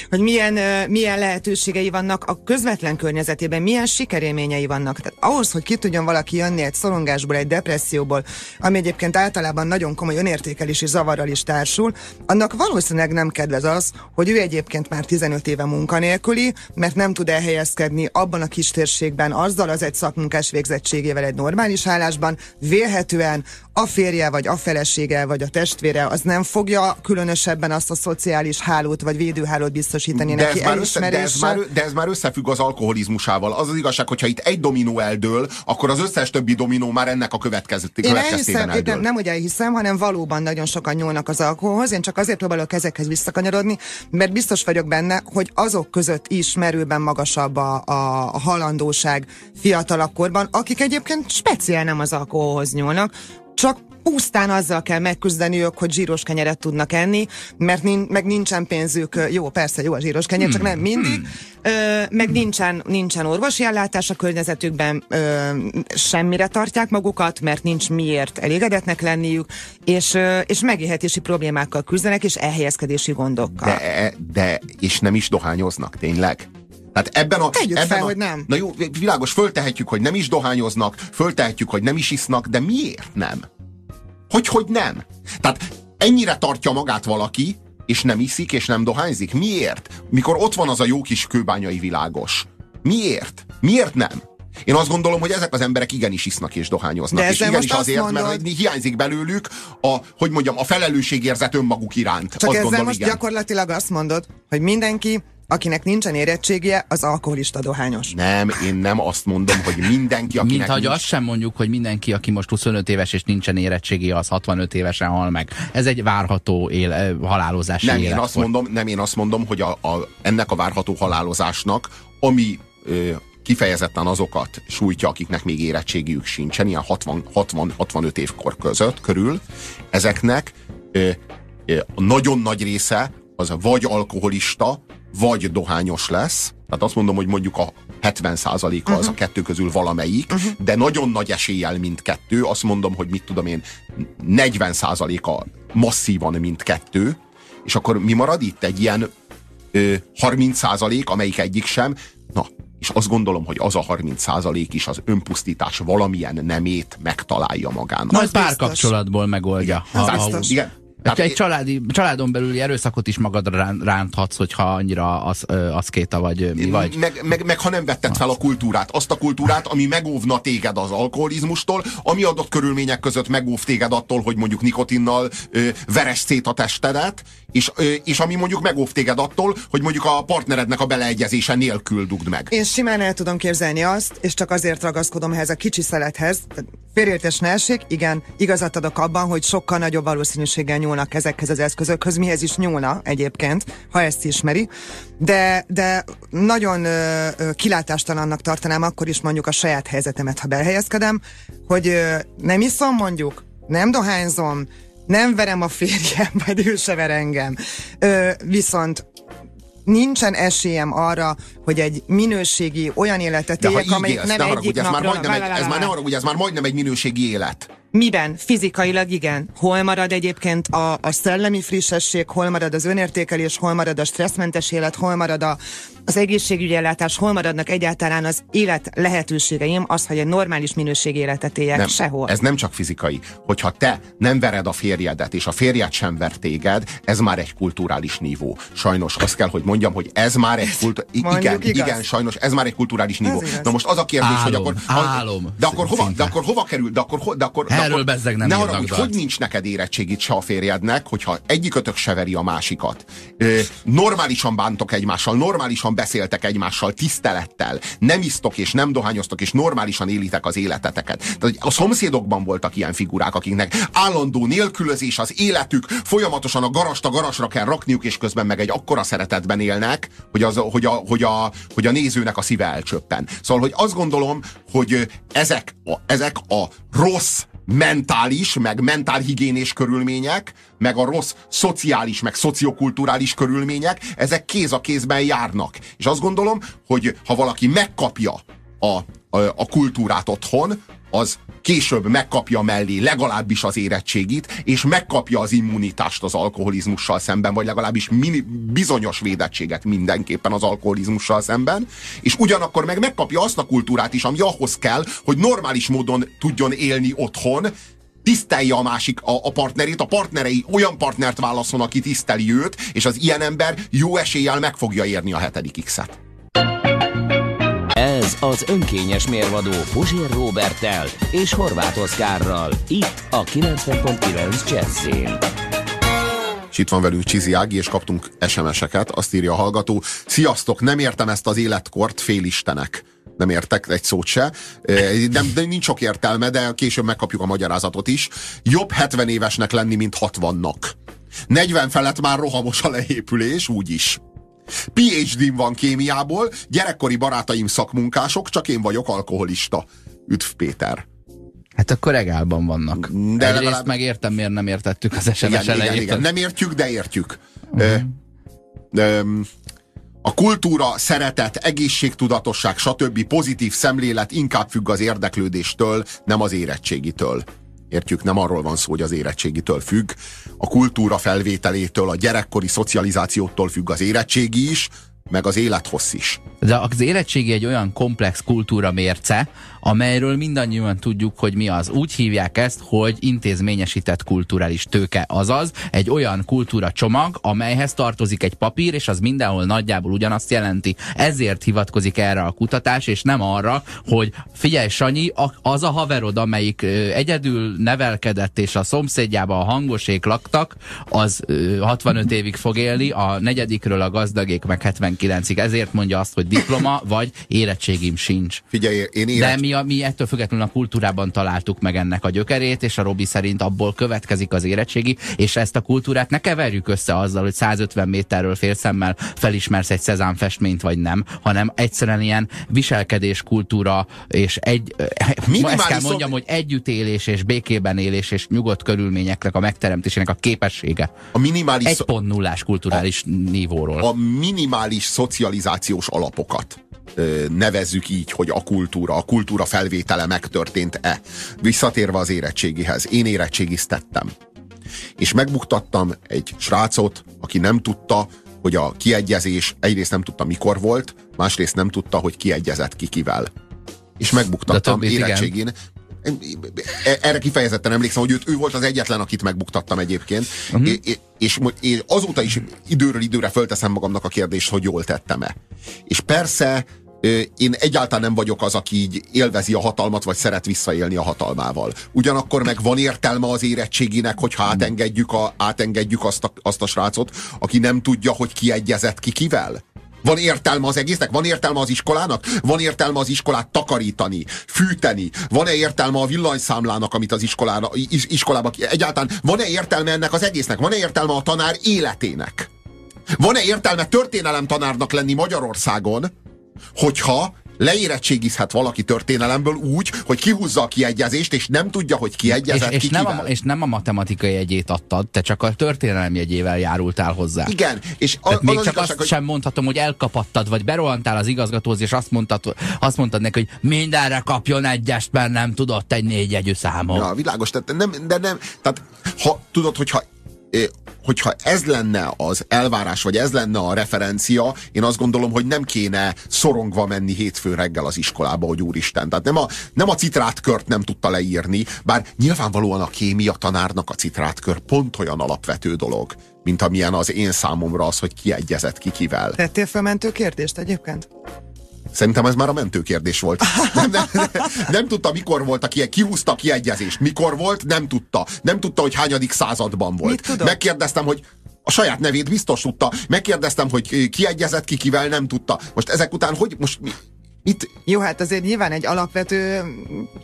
hogy- milyen, milyen lehetőségei vannak a közvetlen környezetében, milyen sikerélményei vannak. Tehát ahhoz, hogy ki tudjon valaki jönni egy szorongásból, egy depresszióból, ami egyébként általában nagyon komoly önértékelési zavarral is társul, annak valószínűleg nem kedvez az, hogy ő egyébként már 15 éve munkanélküli, mert nem tud elhelyezkedni abban a kis térségben azzal az egy szakmunkás végzettségével egy normális állásban, vélhetően a férje, vagy a felesége, vagy a testvére, az nem fogja különösebben azt a szociális hálót, vagy védőhálót biztosítani De neki ez, össze, de, ez már, de ez már összefügg az alkoholizmusával. Az az igazság, hogyha itt egy dominó eldől, akkor az összes többi dominó már ennek a következ, Én következtében elhiszem, én eldől. nem, nem, hogy elhiszem, hanem valóban nagyon sokan nyúlnak az alkoholhoz. Én csak azért próbálok ezekhez visszakanyarodni, mert biztos vagyok benne, hogy azok között is merőben magasabb a, a, a halandóság fiatalabb korban, akik egyébként speciál nem az alkoholhoz nyúlnak, csak pusztán azzal kell megküzdeniük, hogy zsíros kenyeret tudnak enni, mert nin, meg nincsen pénzük, jó, persze, jó a zsíros kenyér, csak nem mindig, ö, meg nincsen, nincsen orvosi ellátás a környezetükben, ö, semmire tartják magukat, mert nincs miért elégedetnek lenniük, és, ö, és megélhetési problémákkal küzdenek, és elhelyezkedési gondokkal. De, de, és nem is dohányoznak, tényleg? Tehát ebben a... Tegyük ebben fel, a, hogy nem. Na jó, világos, föltehetjük, hogy nem is dohányoznak, föltehetjük, hogy nem is isznak, de miért nem? Hogy, hogy nem? Tehát ennyire tartja magát valaki, és nem iszik, és nem dohányzik? Miért? Mikor ott van az a jó kis kőbányai világos. Miért? Miért nem? Én azt gondolom, hogy ezek az emberek igenis isznak és dohányoznak. De és igenis azért, mert mondod- hogy hiányzik belőlük a, hogy mondjam, a felelősségérzet önmaguk iránt. Csak azt ezzel gondolom, most igen. gyakorlatilag azt mondod, hogy mindenki, akinek nincsen érettségie, az alkoholista dohányos. Nem, én nem azt mondom, hogy mindenki, akinek Mint ahogy nincs... azt sem mondjuk, hogy mindenki, aki most 25 éves és nincsen érettségi, az 65 évesen hal meg. Ez egy várható él, halálozási Nem, én életkor. azt mondom, nem, én azt mondom, hogy a, a, ennek a várható halálozásnak, ami ö, kifejezetten azokat sújtja, akiknek még érettségiük sincsen, ilyen 60-65 évkor között körül, ezeknek ö, ö, a nagyon nagy része az vagy alkoholista, vagy dohányos lesz. Tehát azt mondom, hogy mondjuk a 70%-a az a kettő közül valamelyik, de nagyon nagy eséllyel mindkettő. Azt mondom, hogy mit tudom én, 40%-a masszívan mindkettő, és akkor mi marad itt? Egy ilyen ö, 30% amelyik egyik sem. Na, és azt gondolom, hogy az a 30% is az önpusztítás valamilyen nemét megtalálja magának. Majd párkapcsolatból megoldja. Az Ha, ha. Igen. Tehát Tehát egy családi, családon belüli erőszakot is magadra rán- ránthatsz, hogyha annyira az, ö, aszkéta vagy mi vagy. Meg, meg, meg ha nem vetted fel a kultúrát, azt a kultúrát, ami megóvna téged az alkoholizmustól, ami adott körülmények között megóv téged attól, hogy mondjuk nikotinnal ö, veres szét a testedet, és, ö, és ami mondjuk megóv téged attól, hogy mondjuk a partnerednek a beleegyezése nélkül dugd meg. Én simán el tudom képzelni azt, és csak azért ragaszkodom ehhez a kicsi szelethez. Félértés ne essék, igen, igazat adok abban, hogy sokkal nagyobb valószínűséggel nyúlnak ezekhez az eszközökhöz, mihez is nyúlna egyébként, ha ezt ismeri. De, de nagyon ö, ö, kilátástalannak tartanám akkor is mondjuk a saját helyzetemet, ha belhelyezkedem, hogy ö, nem iszom mondjuk, nem dohányzom, nem verem a férjem, vagy ő se ver engem. Ö, viszont nincsen esélyem arra, hogy egy minőségi olyan életet éljek, élsz, nem ne egyik haragudj, ez már napról... majdnem egy, ez már ne ez már majdnem egy minőségi élet. Miben? Fizikailag igen. Hol marad egyébként a, a szellemi frissesség, hol marad az önértékelés, hol marad a stresszmentes élet, hol marad a, az egészségügyi ellátás, hol maradnak egyáltalán az élet lehetőségeim, az, hogy egy normális minőségi életet éljek, Nem, sehol. ez nem csak fizikai. Hogyha te nem vered a férjedet, és a férjed sem ver téged, ez már egy kulturális nívó. Sajnos azt kell, hogy mondjam, hogy ez már egy kultu... I- mondjuk igen, igaz. igen, sajnos ez már egy kulturális nívó. Na most az a kérdés, hogy Álom, akkor... álom. De akkor hova, de akkor hova kerül? De akkor, de akkor, de Erről bezzeg nem ne haragudj, dalt. hogy nincs neked érettségit se a férjednek, hogyha egyikötök se veri a másikat. Ö, normálisan bántok egymással, normálisan beszéltek egymással, tisztelettel, nem isztok és nem dohányoztok, és normálisan élitek az életeteket. Tehát a szomszédokban voltak ilyen figurák, akiknek állandó nélkülözés az életük, folyamatosan a garast a garasra kell rakniuk, és közben meg egy akkora szeretetben élnek, hogy, az, hogy, a, hogy, a, hogy a nézőnek a szíve elcsöppen. Szóval, hogy azt gondolom, hogy ezek a, ezek a rossz mentális, meg mentálhigiénés körülmények, meg a rossz szociális, meg szociokulturális körülmények, ezek kéz a kézben járnak. És azt gondolom, hogy ha valaki megkapja a, a, a kultúrát otthon, az később megkapja mellé legalábbis az érettségit, és megkapja az immunitást az alkoholizmussal szemben, vagy legalábbis mini, bizonyos védettséget mindenképpen az alkoholizmussal szemben, és ugyanakkor meg megkapja azt a kultúrát is, ami ahhoz kell, hogy normális módon tudjon élni otthon, tisztelje a másik, a, a partnerét, a partnerei olyan partnert válaszol, aki tiszteli őt, és az ilyen ember jó eséllyel meg fogja érni a hetedik X-et. Ez az önkényes mérvadó Puzsér Robertel és Horváth Oszkárral. Itt a 90.9 Jazzin. És itt van velünk Csizi Ági, és kaptunk SMS-eket. Azt írja a hallgató, sziasztok, nem értem ezt az életkort, félistenek. Nem értek egy szót se. Nem, de nincs sok értelme, de később megkapjuk a magyarázatot is. Jobb 70 évesnek lenni, mint 60-nak. 40 felett már rohamos a leépülés, úgyis. PhD-m van kémiából, gyerekkori barátaim szakmunkások, csak én vagyok alkoholista. Üdv Péter. Hát akkor regálban vannak. De Egyrészt legalább- megértem, miért nem értettük az SMS Igen, igen, elejét. igen. Nem értjük, de értjük. Uh-huh. Ö, a kultúra, szeretet, egészségtudatosság, stb. pozitív szemlélet inkább függ az érdeklődéstől, nem az érettségitől. Értjük, nem arról van szó, hogy az érettségitől függ. A kultúra felvételétől, a gyerekkori szocializációtól függ az érettségi is, meg az élethossz is. De az érettségi egy olyan komplex kultúra mérce, amelyről mindannyian tudjuk, hogy mi az. Úgy hívják ezt, hogy intézményesített kulturális tőke. Azaz egy olyan kultúra csomag, amelyhez tartozik egy papír, és az mindenhol nagyjából ugyanazt jelenti. Ezért hivatkozik erre a kutatás, és nem arra, hogy figyelj Sanyi, az a haverod, amelyik egyedül nevelkedett, és a szomszédjában a hangosék laktak, az ö, 65 évig fog élni, a negyedikről a gazdagék meg 79-ig. Ezért mondja azt, hogy diploma, vagy érettségim sincs. Figyelj, én De érett... mi, a, mi ettől függetlenül a kultúrában találtuk meg ennek a gyökerét, és a Robi szerint abból következik az érettségi, és ezt a kultúrát ne keverjük össze azzal, hogy 150 méterről félszemmel felismersz egy Cezán festményt, vagy nem, hanem egyszerűen ilyen viselkedés kultúra, és egy, Minimális ezt kell szó- mondjam, hogy együttélés, és békében élés, és nyugodt körülményeknek a megteremtésének a képessége. A minimális, Egy pont nullás kulturális nívóról. a minimális szocializációs alapokat nevezzük így, hogy a kultúra, a kultúra felvétele megtörtént-e. Visszatérve az érettségihez, én érettségiztettem. És megbuktattam egy srácot, aki nem tudta, hogy a kiegyezés egyrészt nem tudta mikor volt, másrészt nem tudta, hogy kiegyezett ki kivel. És megbuktattam többit igen. Erre kifejezetten emlékszem, hogy őt, ő volt az egyetlen, akit megbuktattam egyébként. Uh-huh. És, és, és azóta is időről időre fölteszem magamnak a kérdést, hogy jól tettem-e. És persze én egyáltalán nem vagyok az, aki így élvezi a hatalmat, vagy szeret visszaélni a hatalmával. Ugyanakkor meg van értelme az érettséginek, hogyha átengedjük, a, átengedjük azt, a, azt a srácot, aki nem tudja, hogy kiegyezett ki kivel? Van értelme az egésznek? Van értelme az iskolának? Van értelme az iskolát takarítani, fűteni? Van-e értelme a villanyszámlának, amit az iskolára, is, iskolába... Egyáltalán van-e értelme ennek az egésznek? Van-e értelme a tanár életének? Van-e értelme történelem tanárnak lenni Magyarországon, hogyha leérettségizhet valaki történelemből úgy, hogy kihúzza a kiegyezést, és nem tudja, hogy és, kiegyezett és, ki nem kivel. a, és nem a matematikai jegyét adtad, te csak a történelem jegyével járultál hozzá. Igen, és a, Tehát még az csak igazság, azt hogy sem mondhatom, hogy elkapattad, vagy berohantál az igazgatóhoz, és azt mondtad, azt mondtad neki, hogy mindenre kapjon egyest, mert nem tudott egy négyjegyű számot. Ja, világos, tehát nem, de nem, tehát ha, tudod, hogyha hogyha ez lenne az elvárás, vagy ez lenne a referencia, én azt gondolom, hogy nem kéne szorongva menni hétfő reggel az iskolába, hogy úristen. Tehát nem a, nem a citrátkört nem tudta leírni, bár nyilvánvalóan a kémia tanárnak a citrátkör pont olyan alapvető dolog, mint amilyen az én számomra az, hogy kiegyezett ki kivel. Tettél felmentő kérdést egyébként? Szerintem ez már a mentőkérdés volt. Nem, nem, nem, nem tudta, mikor volt a ki, kihúzta kiegyezést. Mikor volt, nem tudta. Nem tudta, hogy hányadik században volt. Megkérdeztem, hogy a saját nevét biztos tudta. Megkérdeztem, hogy kiegyezett ki, kivel nem tudta. Most ezek után, hogy most mi, mit, Jó, hát azért nyilván egy alapvető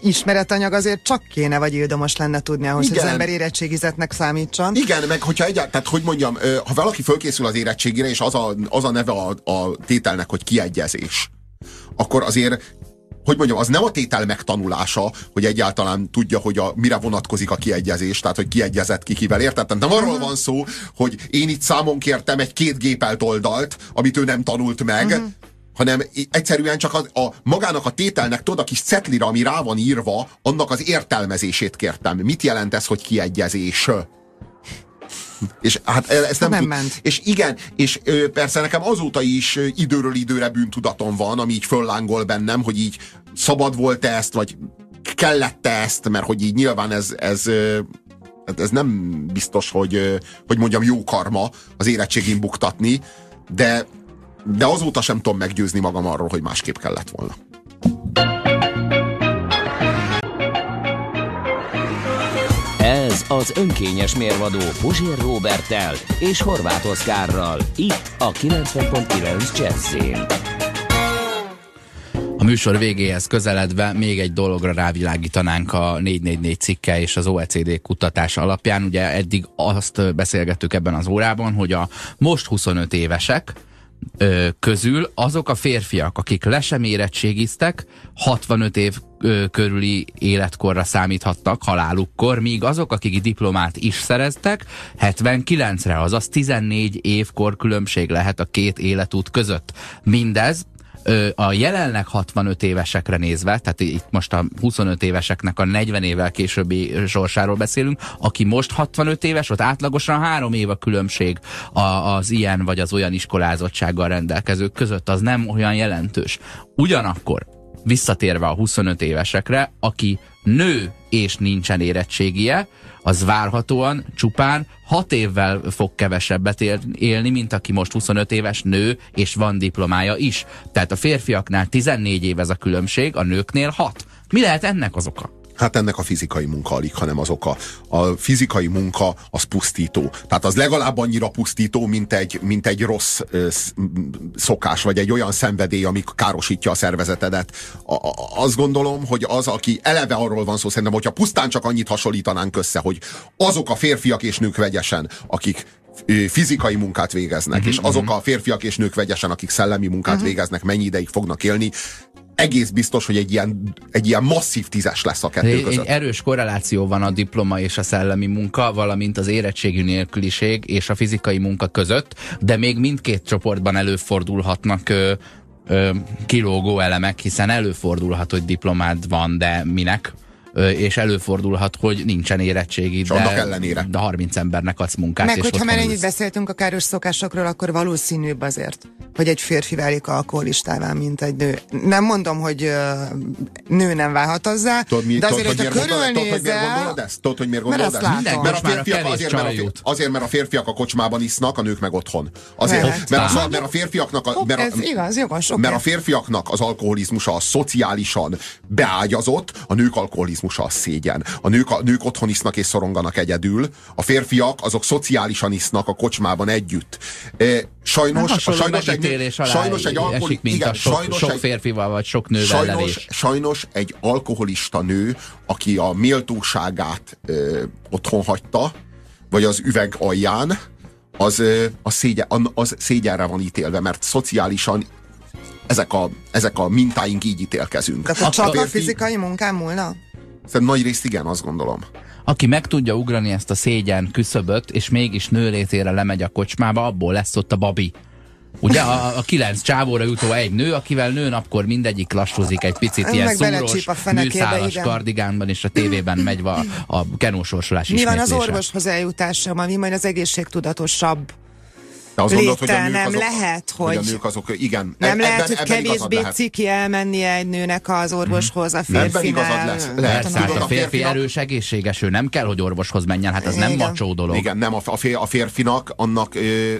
ismeretanyag azért csak kéne, vagy ildomos lenne tudni ahhoz, hogy az Igen. ember érettségizetnek számítson. Igen, meg hogyha egyáltalán, tehát hogy mondjam, ö, ha valaki fölkészül az érettségére, és az a, az a neve a, a tételnek, hogy kiegyezés, akkor azért hogy mondjam, az nem a tétel megtanulása, hogy egyáltalán tudja, hogy a, mire vonatkozik a kiegyezés, tehát hogy kiegyezett ki kivel, érted? Tehát nem arról van szó, hogy én itt számon kértem egy két gépelt oldalt, amit ő nem tanult meg, hanem i- egyszerűen csak az, a, magának a tételnek, tudod, a kis cetlira, ami rá van írva, annak az értelmezését kértem. Mit jelent ez, hogy kiegyezés? És hát e- ezt nem, Nem tud- ment. És igen, és ö, persze nekem azóta is ö, időről időre bűntudatom van, ami így föllángol bennem, hogy így szabad volt-e ezt, vagy kellett-e ezt, mert hogy így nyilván ez, ez, ö, hát ez nem biztos, hogy, hogy mondjam, jó karma az érettségén buktatni, de, de azóta sem tudom meggyőzni magam arról, hogy másképp kellett volna. Ez az önkényes mérvadó Puzsér Robertel és Horváth Oszkárral. Itt a 90.9 Jazzin. A műsor végéhez közeledve még egy dologra rávilágítanánk a 444 cikke és az OECD kutatás alapján. Ugye eddig azt beszélgettük ebben az órában, hogy a most 25 évesek ö, közül azok a férfiak, akik le érettségiztek, 65 év ö, körüli életkorra számíthattak halálukkor, míg azok, akik diplomát is szereztek, 79-re, azaz 14 évkor különbség lehet a két életút között. Mindez a jelenleg 65 évesekre nézve, tehát itt most a 25 éveseknek a 40 évvel későbbi sorsáról beszélünk, aki most 65 éves, ott átlagosan három év a különbség az ilyen vagy az olyan iskolázottsággal rendelkezők között, az nem olyan jelentős. Ugyanakkor visszatérve a 25 évesekre, aki nő és nincsen érettségie, az várhatóan csupán 6 évvel fog kevesebbet él- élni, mint aki most 25 éves nő, és van diplomája is. Tehát a férfiaknál 14 év ez a különbség, a nőknél 6. Mi lehet ennek az oka? Hát ennek a fizikai munka alig, hanem az oka. A fizikai munka az pusztító. Tehát az legalább annyira pusztító, mint egy, mint egy rossz ö, szokás, vagy egy olyan szenvedély, ami károsítja a szervezetedet. A, a, azt gondolom, hogy az, aki eleve arról van szó, szerintem, hogyha pusztán csak annyit hasonlítanánk össze, hogy azok a férfiak és nők vegyesen, akik fizikai munkát végeznek, és azok a férfiak és nők vegyesen, akik szellemi munkát végeznek, mennyi ideig fognak élni, egész biztos, hogy egy ilyen, egy ilyen masszív tízes lesz a kettő Egy, egy között. erős korreláció van a diploma és a szellemi munka, valamint az érettségű nélküliség és a fizikai munka között, de még mindkét csoportban előfordulhatnak ö, ö, kilógó elemek, hiszen előfordulhat, hogy diplomád van, de minek? És előfordulhat, hogy nincsen érettségi, És annak de, ellenére. de 30 embernek adsz munkát. Meg és hogyha már ennyit beszéltünk a káros szokásokról, akkor valószínűbb azért, hogy egy férfi válik alkoholistává, mint egy nő. Nem mondom, hogy nő nem válhat azzá, Tudod, mi, de azért, hogy hogyha miért gondolod, tudod, hogy miért körülnézel... gondolod ezt? Tudod, hogy miért Mert gondolod ezt? látom. Mert a férfiak azért mert, a, fér- azért, mert a férfiak a kocsmában isznak, a nők meg otthon. Azért, Lehet. mert a, mert a férfiaknak a, mert, a, ez igaz, jogos, oké. mert a férfiaknak az alkoholizmusa a szociálisan beágyazott, a nők alkoholizmusa a szégyen. A nők, a nők otthon isznak és szoronganak egyedül, a férfiak azok szociálisan isznak a kocsmában együtt. E, sajnos, a, sajnos, egy, sajnos egy alkohol, esik, igen, a sok, sajnos sok egy, férfival vagy sok nővel sajnos, levés. sajnos egy alkoholista nő, aki a méltóságát ö, otthon hagyta, vagy az üveg alján, az, ö, az, szégyen, az szégyenre van ítélve, mert szociálisan ezek a, ezek a mintáink így ítélkezünk. De csak a férfi- fizikai munkám múlna? Szerintem nagy részt igen, azt gondolom. Aki meg tudja ugrani ezt a szégyen küszöböt, és mégis nő létére lemegy a kocsmába, abból lesz ott a babi. Ugye a, a kilenc csávóra jutó egy nő, akivel nő napkor mindegyik lassúzik egy picit, ilyen szúros, műszálas igen. kardigánban, és a tévében megy a, a kenósorsolás Mi van az orvoshoz eljutással, ami majd az egészségtudatosabb De azt gondolod, hogy a nők nem azok, lehet, hogy... a hogy- nők azok, igen. Nem ebben, lehet, hogy kevésbé ciki elmennie egy nőnek az orvoshoz a Ebben igazad férfinál. lesz. Lehet, Persze, hát a a férfi erős, egészséges, ő nem kell, hogy orvoshoz menjen, hát ez nem macsó dolog. Igen, nem, a, a, fér, a férfinak annak,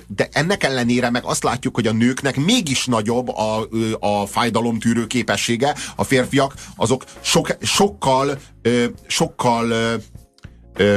de ennek ellenére meg azt látjuk, hogy a nőknek mégis nagyobb a, a fájdalomtűrő képessége, a férfiak azok sok, sokkal, sokkal, ö,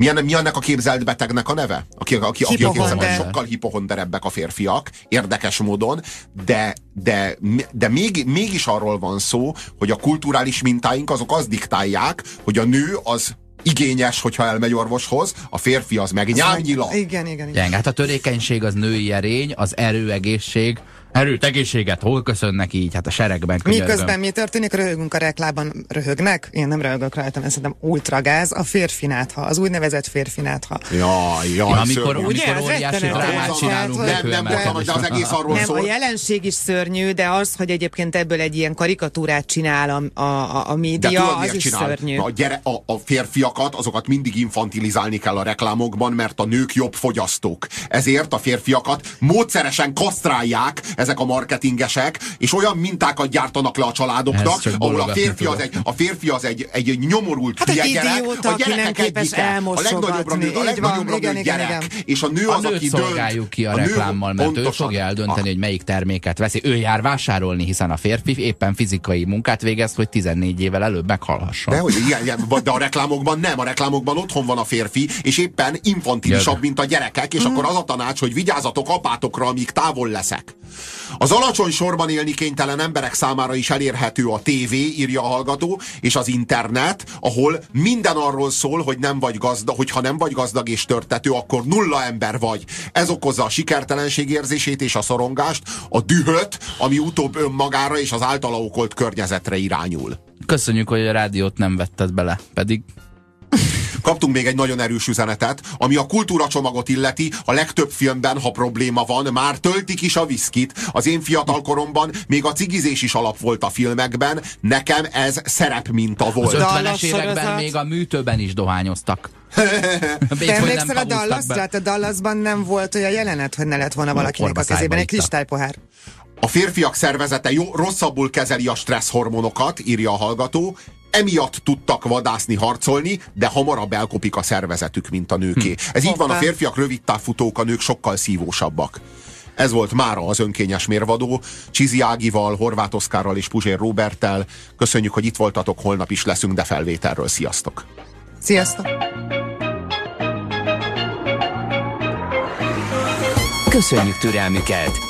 milyen, mi ennek a képzelt betegnek a neve? Aki, aki, aki, aki Hipohonder. sokkal hipohonderebbek a férfiak, érdekes módon, de, de, de még, mégis arról van szó, hogy a kulturális mintáink azok azt diktálják, hogy a nő az igényes, hogyha elmegy orvoshoz, a férfi az meg nyámnyila. Igen, igen, igen. Gyenge. Hát a törékenység az női erény, az erő, egészség. Erőt, egészséget, hol köszönnek így? Hát a seregben könyörgöm. Miközben mi történik? Röhögünk a reklámban. Röhögnek? Én nem röhögök rajtam, ez szerintem ultragáz. A férfinátha, az úgynevezett férfinátha. Jaj, jaj, Ja, amikor, szörnyű. Ugye, amikor ez óriási drámát Nem, csinálunk, nem, nem, nem borzalmas, de az egész arról Nem, szól. a jelenség is szörnyű, de az, hogy egyébként ebből egy ilyen karikatúrát csinál a, a, a, De média, tudod, az miért is csinál? szörnyű. A, gyere, a, a férfiakat, azokat mindig infantilizálni kell a reklámokban, mert a nők jobb fogyasztók. Ezért a férfiakat módszeresen kasztrálják ezek a marketingesek, és olyan mintákat gyártanak le a családoknak, ahol a férfi az egy, a férfi az egy, egy nyomorult Hát egy hülye gyerek, idióta, a aki nem gyerekek képes egyike, a legnagyobbra nő, a legnagyobbra van, nő igen, igen, gyerek, igen. és a nő A az, aki dönt. szolgáljuk ki a, nő reklámmal, mert ő pontosan. fogja eldönteni, hogy melyik terméket veszi. Ő jár vásárolni, hiszen a férfi éppen fizikai munkát végez, hogy 14 évvel előbb meghalhasson. De, hogy igen, igen, de a reklámokban nem, a reklámokban otthon van a férfi, és éppen infantilisabb, mint a gyerekek, és akkor az a tanács, hogy vigyázzatok apátokra, amíg távol leszek. Az alacsony sorban élni kénytelen emberek számára is elérhető a tévé, írja a hallgató, és az internet, ahol minden arról szól, hogy nem vagy gazdag, hogy ha nem vagy gazdag és törtető, akkor nulla ember vagy. Ez okozza a sikertelenség érzését és a szorongást, a dühöt, ami utóbb önmagára és az általa okolt környezetre irányul. Köszönjük, hogy a rádiót nem vetted bele, pedig Kaptunk még egy nagyon erős üzenetet, ami a kultúracsomagot illeti, a legtöbb filmben, ha probléma van, már töltik is a viszkit. Az én fiatal koromban még a cigizés is alap volt a filmekben, nekem ez szerepminta az volt. Dallas 50-es években még a műtőben is dohányoztak. Hogy emlékszel a Dallasra? Hát a Dallasban nem volt olyan jelenet, hogy ne lett volna valakinek a kezében egy kristálypohár. A férfiak szervezete jó, rosszabbul kezeli a stressz hormonokat, írja a hallgató, emiatt tudtak vadászni, harcolni, de hamarabb elkopik a szervezetük, mint a nőké. Ez így van, a férfiak rövid távfutók, a nők sokkal szívósabbak. Ez volt mára az önkényes mérvadó. Csizi Ágival, Horváth Oszkárral és Puzsér Roberttel. Köszönjük, hogy itt voltatok, holnap is leszünk, de felvételről. Sziasztok! Sziasztok! Köszönjük türelmüket!